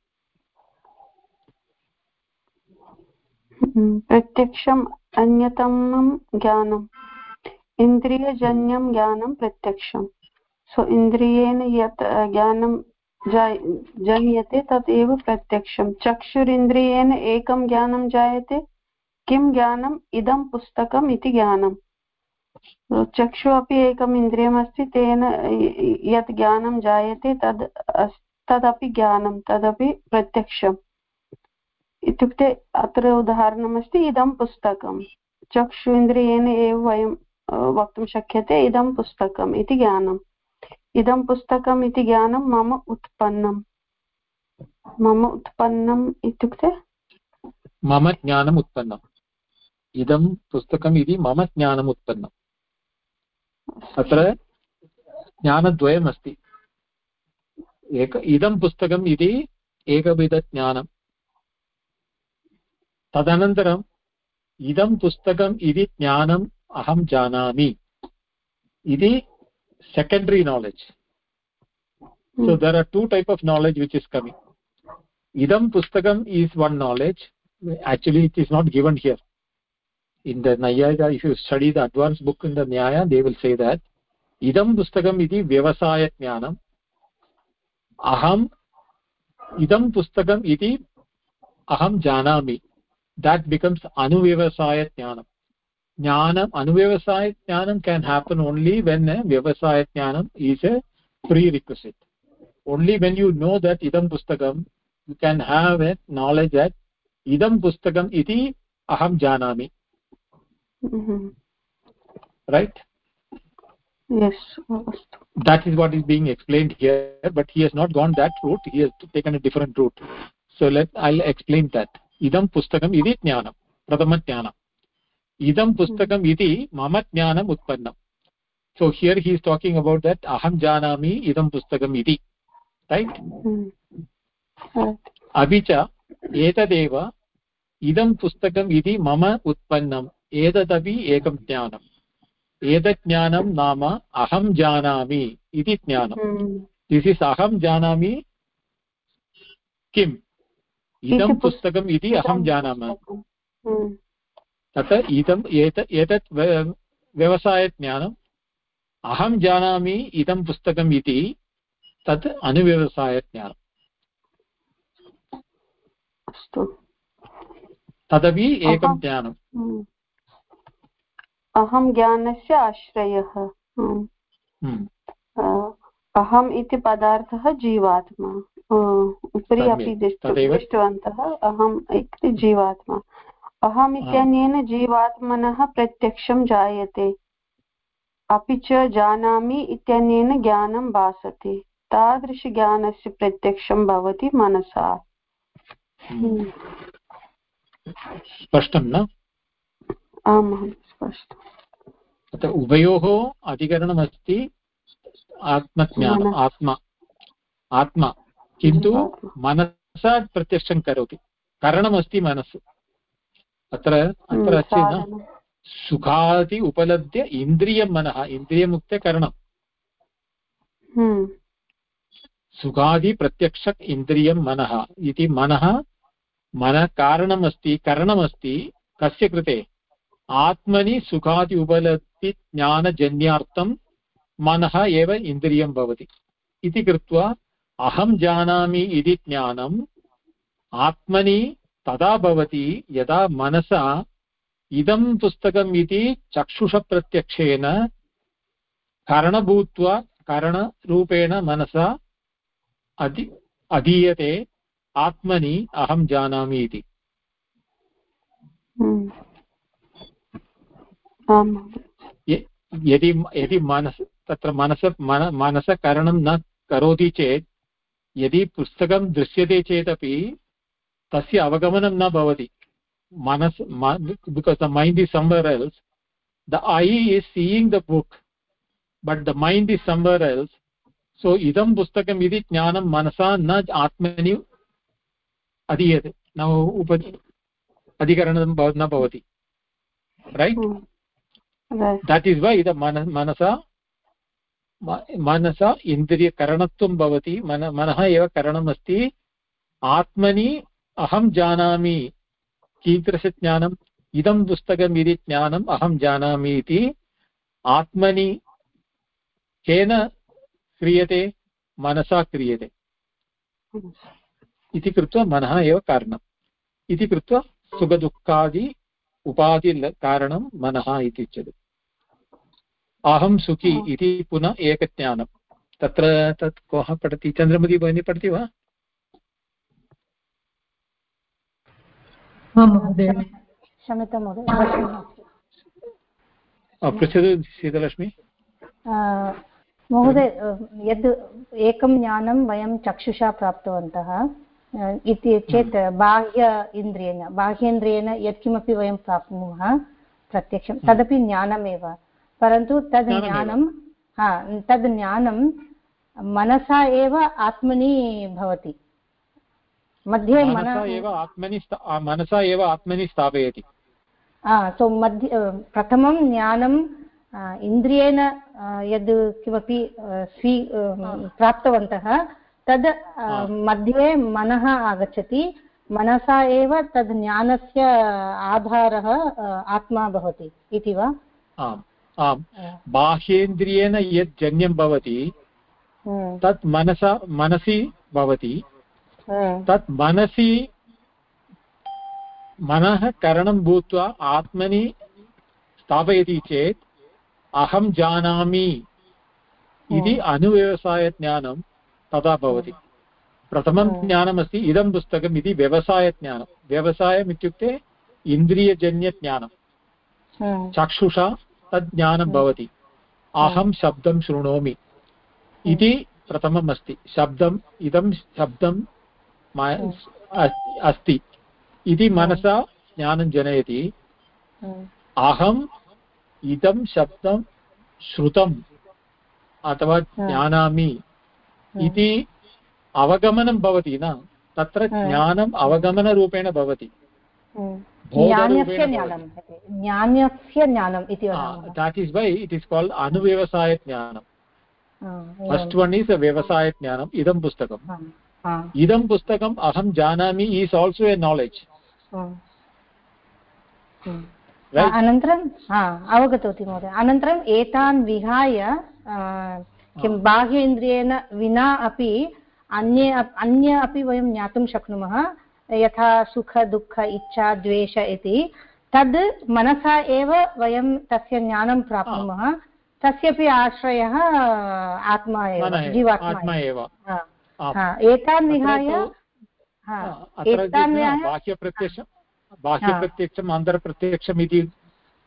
प्रत्यक्षम् अन्यतमं ज्ञानम्। इन्द्रियजन्यं ज्ञानं प्रत्यक्षं सो, इन्द्रियेण यत् ज्ञानं जन्यते तत् एव प्रत्यक्षं चक्षुरिन्द्रियेण एकं ज्ञानं जायते। किं ज्ञानम्? इदं पुस्तकम् इति ज्ञानं चक्षु अपि एकम् इन्द्रियमस्ति, तेन यत् ज्ञानं जायते तद् तदपि ज्ञानं तदपि प्रत्यक्षम्। इत्युक्ते अत्र उदाहरणमस्ति इदं पुस्तकं। चक्षु इन्द्रियेण एव वयं वक्तुं शक्यते इदं पुस्तकम् इति ज्ञानम्। इदं पुस्तकम् इति ज्ञानं मम उत्पन्नं मम उत्पन्नम् इत्युक्ते? मम ज्ञानम् उत्पन्नम्। इदं पुस्तकम् इति मम ज्ञानम् उत्पन्नम्। अत्र ज्ञानद्वयमस्ति। एक इदं पुस्तकम् इति एकविधज्ञानम्। तदनन्तरम् इदं पुस्तकम् इति ज्ञानम् अहं जानामि। इति secondary knowledge so there are two type of knowledge which is coming इदं पुस्तकम् is one knowledge actually it is not given here in the Nyaya if you study the advanced book in the Nyaya they will say that इदं पुस्तकम् इति व्यवसायज्ञानम्। अहम् इदं पुस्तकम् इति अहं जानामि। देट् बिकम्स् अनुव्यवसायज्ञानं ज्ञानम् अनुव्यवसायज्ञानं can happen only when व्यवसायज्ञानम् is a prerequisite only when you know that इदं पुस्तकं you can have a knowledge that इदं पुस्तकम् इति अहं जानामि। mm-hmm. रैट् अस्तु। that is what is being explained here but he has not gone that route he has taken a different route so let i'll explain that idam pustakam iti jnanam prathama jnanam idam pustakam iti mama jnanam utpannam so here he is talking about that aham janami idam pustakam iti right अपि च एतदेव इदं पुस्तकम् इति मम उत्पन्नम् एतदपि एकं ज्ञानम् एतत् ज्ञानं नाम अहं जानामि इति ज्ञानं। दिस् इस् अहं जानामि किम्? इदं पुस्तकम् इति अहं जानामि। तत् इदम् एत एतत् व्यवसायज्ञानम् अहं जानामि इदं पुस्तकम् इति तत् अनुव्यवसायज्ञानम् तदपि एकं ज्ञानम् हम्म। अहं ज्ञानस्य आश्रयः। हम्म। हम्म। अहम् इति पदार्थः जीवात्मा। उपरि अपि दृष्टवन्तः अहम् इति जीवात्मा। अहम् इत्यनेन जीवात्मनः प्रत्यक्षं जायते। अपि च जानामि इत्यनेन ज्ञानं भासते। तादृशज्ञानस्य प्रत्यक्षं भवति मनसा। हम्म। स्पष्टं न? आम् स्पष्टम्। अत्र उभयोः अधिकरणमस्ति आत्मज्ञानम् आत्मा। आत्मा। किन्तु मनसा प्रत्यक्षं करोति। करणमस्ति मनस्सु अत्र अत्र अस्ति न? सुखादि उपलभ्य इन्द्रियं मनः इन्द्रियमुक्ते करणम्। हम्म। सुखादिप्रत्यक्ष इन्द्रियं मनः। इति मनः मनः कारणमस्ति करणमस्ति कस्य कृते? आत्मनि सुखादि उपलब्धि ज्ञानजन्यार्थं मनः एव इन्द्रियं भवति इति कृत्वा अहं जानामि इति ज्ञानम् आत्मनि तदा भवति यदा मनसा इदं पुस्तकम् इति चक्षुषप्रत्यक्षेन करणभूत्वा करणरूपेण मनसा अधि, अधीयते आत्मनि अहं जानामि इति हम्म। यदि यदि मनस् तत्र मनस मन मनसकरणं न करोति चेत् यदि पुस्तकं दृश्यते चेदपि तस्य अवगमनं न भवति। मनस् because the mind is somewhere else the eye is seeing the book but the mind is somewhere else so इदं पुस्तकम् इति ज्ञानं मनसा न आत्मनि अधीयते न उप अधिकरणं न भवति रैट् दट् इस् वै इद मन मनसा मनसा इन्द्रियकरणत्वं भवति मन मनः एव करणमस्ति आत्मनि अहं जानामि कीदृशज्ञानम् इदं पुस्तकम् इति ज्ञानम् अहं जानामि इति आत्मनि केन क्रियते मनसा क्रियते इति कृत्वा मनः एव कारणम् इति कृत्वा सुखदुःखादि उपाधिकारणं मनः इति उच्यते अहं सुखी इति पुनः एकज्ञानं। तत्र तत् कः पठति? चन्द्रमती भगिनी पठति वा? पृच्छतु शीतलक्ष्मी। महोदय यद् एकं ज्ञानं वयं चक्षुषा प्राप्तवन्तः इति चेत् बाह्य इन्द्रियेण बाह्येन्द्रियेण यत्किमपि वयं प्राप्नुमः प्रत्यक्षं। तदपि ज्ञानमेव। परन्तु तद् ज्ञानं हा तद् ज्ञानं मनसा एव आत्मनि भवति। मध्ये मनसा एव आत्मनि मनसा एव आत्मनि स्थापयति। सो मध्ये प्रथमं ज्ञानं इन्द्रियेण यद् किमपि स्वी प्राप्तवन्तः तद् मध्ये मनः आगच्छति। मनसा एव तद् ज्ञानस्य आधारः आत्मा भवति। इति वा? आम्। आम्। बाह्येन्द्रियेण यत् जन्यं भवति। तत् मनसा मनसि भवति। तत् मनसि मनः करणं भूत्वा आत्मनि स्थापयति चेत् अहं जानामि इति अनुव्यवसायज्ञानं तदा भवति। प्रथमं ज्ञानमस्ति इदं पुस्तकम् इति व्यवसायज्ञानं। व्यवसायम् इत्युक्ते इन्द्रियजन्यज्ञानं। चक्षुषा तद् ज्ञानं भवति। अहं शब्दं शृणोमि। इति प्रथमम् अस्ति शब्दम् इदं शब्दं अस्ति। इति मनसा ज्ञानं जनयति। अहम् इदं शब्दं श्रुतम् अथवा जानामि इति अवगमनं भवति न? तत्र ज्ञानम् अवगमनरूपेण भवति। ज्ञानस्य ज्ञानम् इति that is why it is called अनुव्यवसाय ज्ञानं फस्ट् वन् इस् व्यवसाय ज्ञानम् इदं पुस्तकम्. इदं पुस्तकम् अहं जानामि ईस् आल्सो ए नालेज् अनन्तरं अवगतवती महोदय। अनन्तरम् एतान् विहाय किं बाह्य इन्द्रियेण विना अपि अन्ये अन्य अपि वयं ज्ञातुं शक्नुमः। यथा सुख दुःख इच्छा द्वेष इति तद् मनसा एव वयं तस्य ज्ञानं प्राप्नुमः। तस्यपि आश्रयः आत्मा एव जीवात्मा एव। एतान् विहाय एतान् विहाय बाह्यप्रत्यक्षं बाह्यप्रत्यक्षम् अन्तरप्रत्यक्षम् इति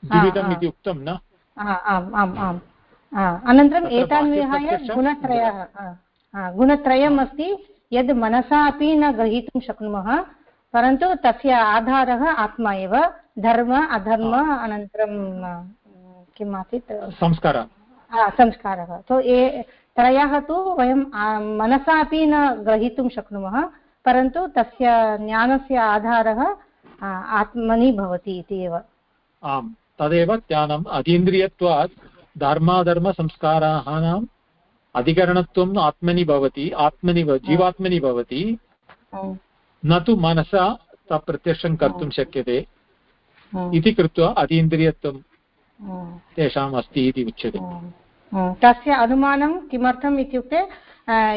द्विविधम् इति उक्तं न? आम् आम् आम्। अनन्तरम् एतान् विहाय गुणत्रयः गुणत्रयम् अस्ति यद् मनसा अपि न ग्रहीतुं शक्नुमः परन्तु तस्य आधारः आत्मा एव धर्म अधर्म अनन्तरं किम् आसीत् संस्कारः। संस्कारः। सो ए त्रयः तु वयं मनसा अपि न ग्रहीतुं शक्नुमः परन्तु तस्य ज्ञानस्य आधारः आत्मनि भवति इति एव। आम् तदेव ज्ञानम्। अतीन्द्रियत्वात् धर्माधर्मसंस्काराणाम् अधिकरणत्वम् आत्मनि भवति आत्मनि जीवात्मनि भवति। न तु मनसा प्रत्यक्षं कर्तुं शक्यते। इति कृत्वा अतीन्द्रियत्वं तेषाम् अस्ति इति उच्यते। तस्य अनुमानं किमर्थम् इत्युक्ते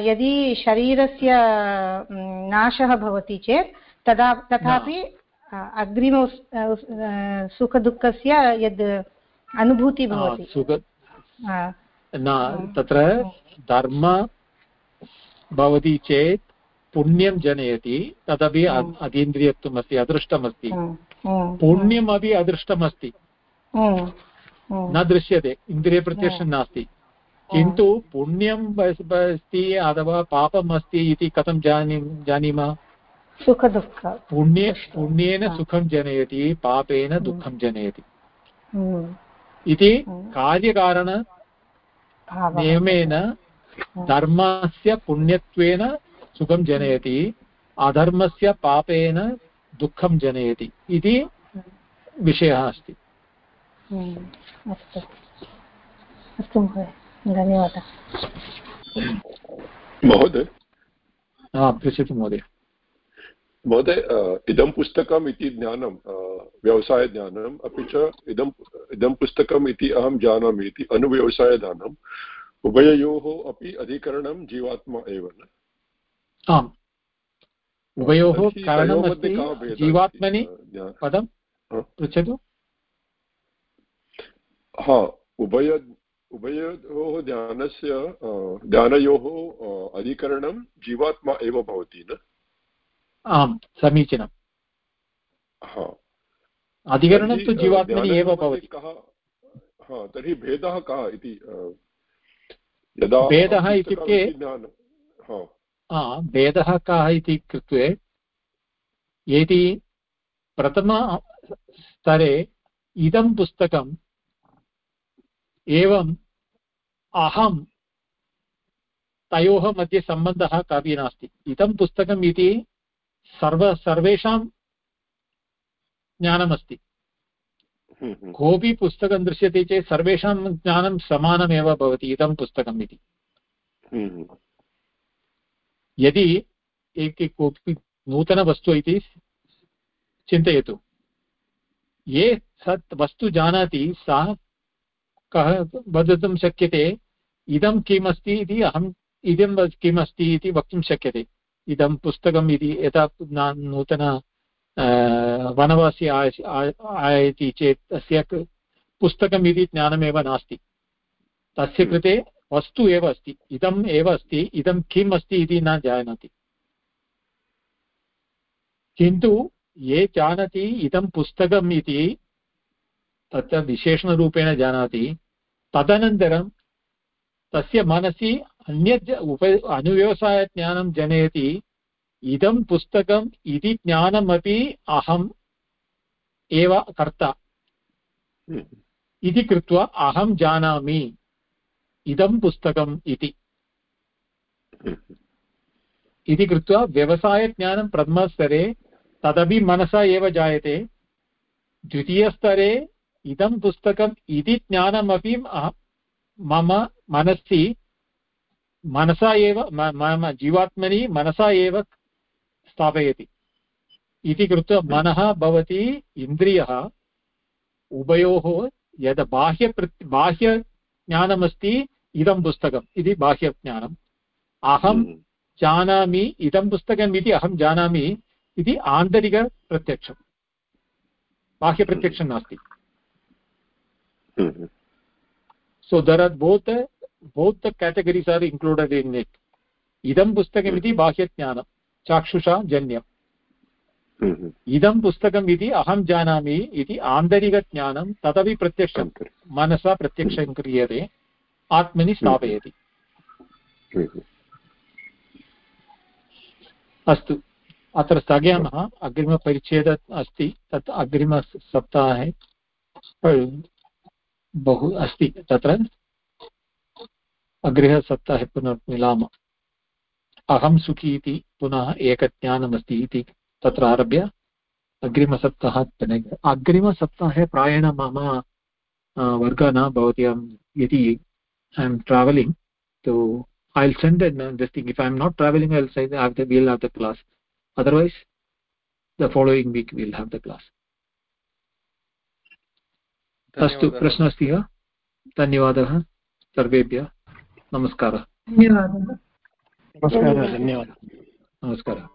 यदि शरीरस्य नाशः भवति चेत् तदा तथापि अग्रिम सुखदुःखस्य यद् अनुभूतिः भवति। न तत्र धर्म भवति चेत् पुण्यं जनयति तदपि अतीन्द्रियत्वम् अस्ति अदृष्टमस्ति। पुण्यमपि अदृष्टमस्ति। न दृश्यते इन्द्रियप्रत्यक्षं नास्ति। किन्तु पुण्यम् अस्ति अथवा पापम् अस्ति इति कथं जानी जानीमः? सुखदुःख। पुण्ये पुण्येन सुखं जनयति पापेन दुःखं जनयति। इति कार्यकारण नियमेन धर्मस्य पुण्यत्वेन सुखं जनयति अधर्मस्य पापेन दुःखं जनयति इति विषयः अस्ति। अस्तु। अस्तु महोदय धन्यवादः। महोदय? पृच्छतु महोदय। महोदय इदं पुस्तकम् इति ज्ञानं व्यवसायज्ञानम् अपि च इदम् इदं पुस्तकम् इति अहं जानामि इति अनुव्यवसायज्ञानम् उभययोः अपि अधिकरणं जीवात्मा एव न? आम्। उभयोः कारणमस्ति जीवात्मनि पदं पृच्छतु। हा उभय उभयोः ध्यानस्य ध्यानयोः अधिकरणं जीवात्मा एव भवति न? आम् समीचीनम्। अधिकरणं तु जीवात्मनि एव भवति। कः तर्हि भेदः कः इति यदा भेदः इत्युक्ते भेदः कः इति कृत्वे यदि प्रथमस्तरे इदं पुस्तकम् एवम् अहं तयोः मध्ये सम्बन्धः कापि नास्ति इदं पुस्तकम् इति सर्व सर्वेषां ज्ञानमस्ति। हम्म, हम्म। कोऽपि पुस्तकं दृश्यते चेत् सर्वेषां ज्ञानं समानमेव भवति इदं पुस्तकम् इति। हम्म, यदि एक कोऽपि नूतनवस्तु इति चिन्तयतु। ये सत् वस्तु जानाति सः कः वदितुं शक्यते इदं किम् अस्ति इति अहम् इदं किम् अस्ति इति वक्तुं शक्यते। इदं पुस्तकम् इति यथा नूतन वनवासी आयति चेत् तस्य पुस्तकम् इति ज्ञानमेव नास्ति। तस्य हम्म। कृते वस्तु एव अस्ति इदम् एव अस्ति इदं किम् अस्ति इति न जानाति। किन्तु ये जानति इदं पुस्तकम् इति तत्र विशेषणरूपेण जानाति तदनन्तरं तस्य मनसि अन्यत् उप अनुव्यवसायज्ञानं जनयति इदं पुस्तकम् इति ज्ञानमपि अहम् एव कर्ता। हम्म। इति कृत्वा अहं जानामि। इदं पुस्तकम् इति। इति कृत्वा व्यवसायज्ञानं प्रथमस्तरे, तदपि मनसा एव जायते द्वितीयस्तरे, इदं पुस्तकम् इति ज्ञानमपि मम मनसि, मनसा एव मम जीवात्मनि मनसा एव स्थापयति इति कृत्वा मनः भवति इन्द्रियः, उभयोः यद् बाह्य बाह्यज्ञानमस्ति इदं पुस्तकम् इति बाह्यज्ञानम्। अहं हम्म। जानामि इदं पुस्तकम् इति अहं जानामि इति आन्तरिकप्रत्यक्षं बाह्यप्रत्यक्षं नास्ति। So there are both both the categories are included in it इदं पुस्तकमिति बाह्यज्ञानं चाक्षुषा जन्यम्। हम्म। इदं पुस्तकम् इति अहं जानामि इति आन्तरिकज्ञानं तदपि प्रत्यक्षं। मनसा प्रत्यक्षं क्रियते। आत्मनि। स्थापयति। अस्तु, अत्र स्थगयामः अग्रिमपरिच्छेद अस्ति तत् अग्रिमसप्ताहे बहु अस्ति तत्र अग्रिमसप्ताहे पुनर्मिलामः अहं सुखी इति पुनः एकज्ञानमस्ति इति तत्र आरभ्य अग्रिमसप्ताहात् अग्रिमसप्ताहे प्रायेण मम वर्गः न भवति अहं यदि ऐ एम् ट्रावेलिङ्ग् तो I'll send it, this thing. If I'm not traveling, I'll say that the, we'll have the class. Otherwise, the following week we'll have the class. अस्तु प्रश्नः अस्ति वा धन्यवादः सर्वेभ्यः नमस्कारः धन्यवादः नमस्कारः धन्यवादः नमस्कारः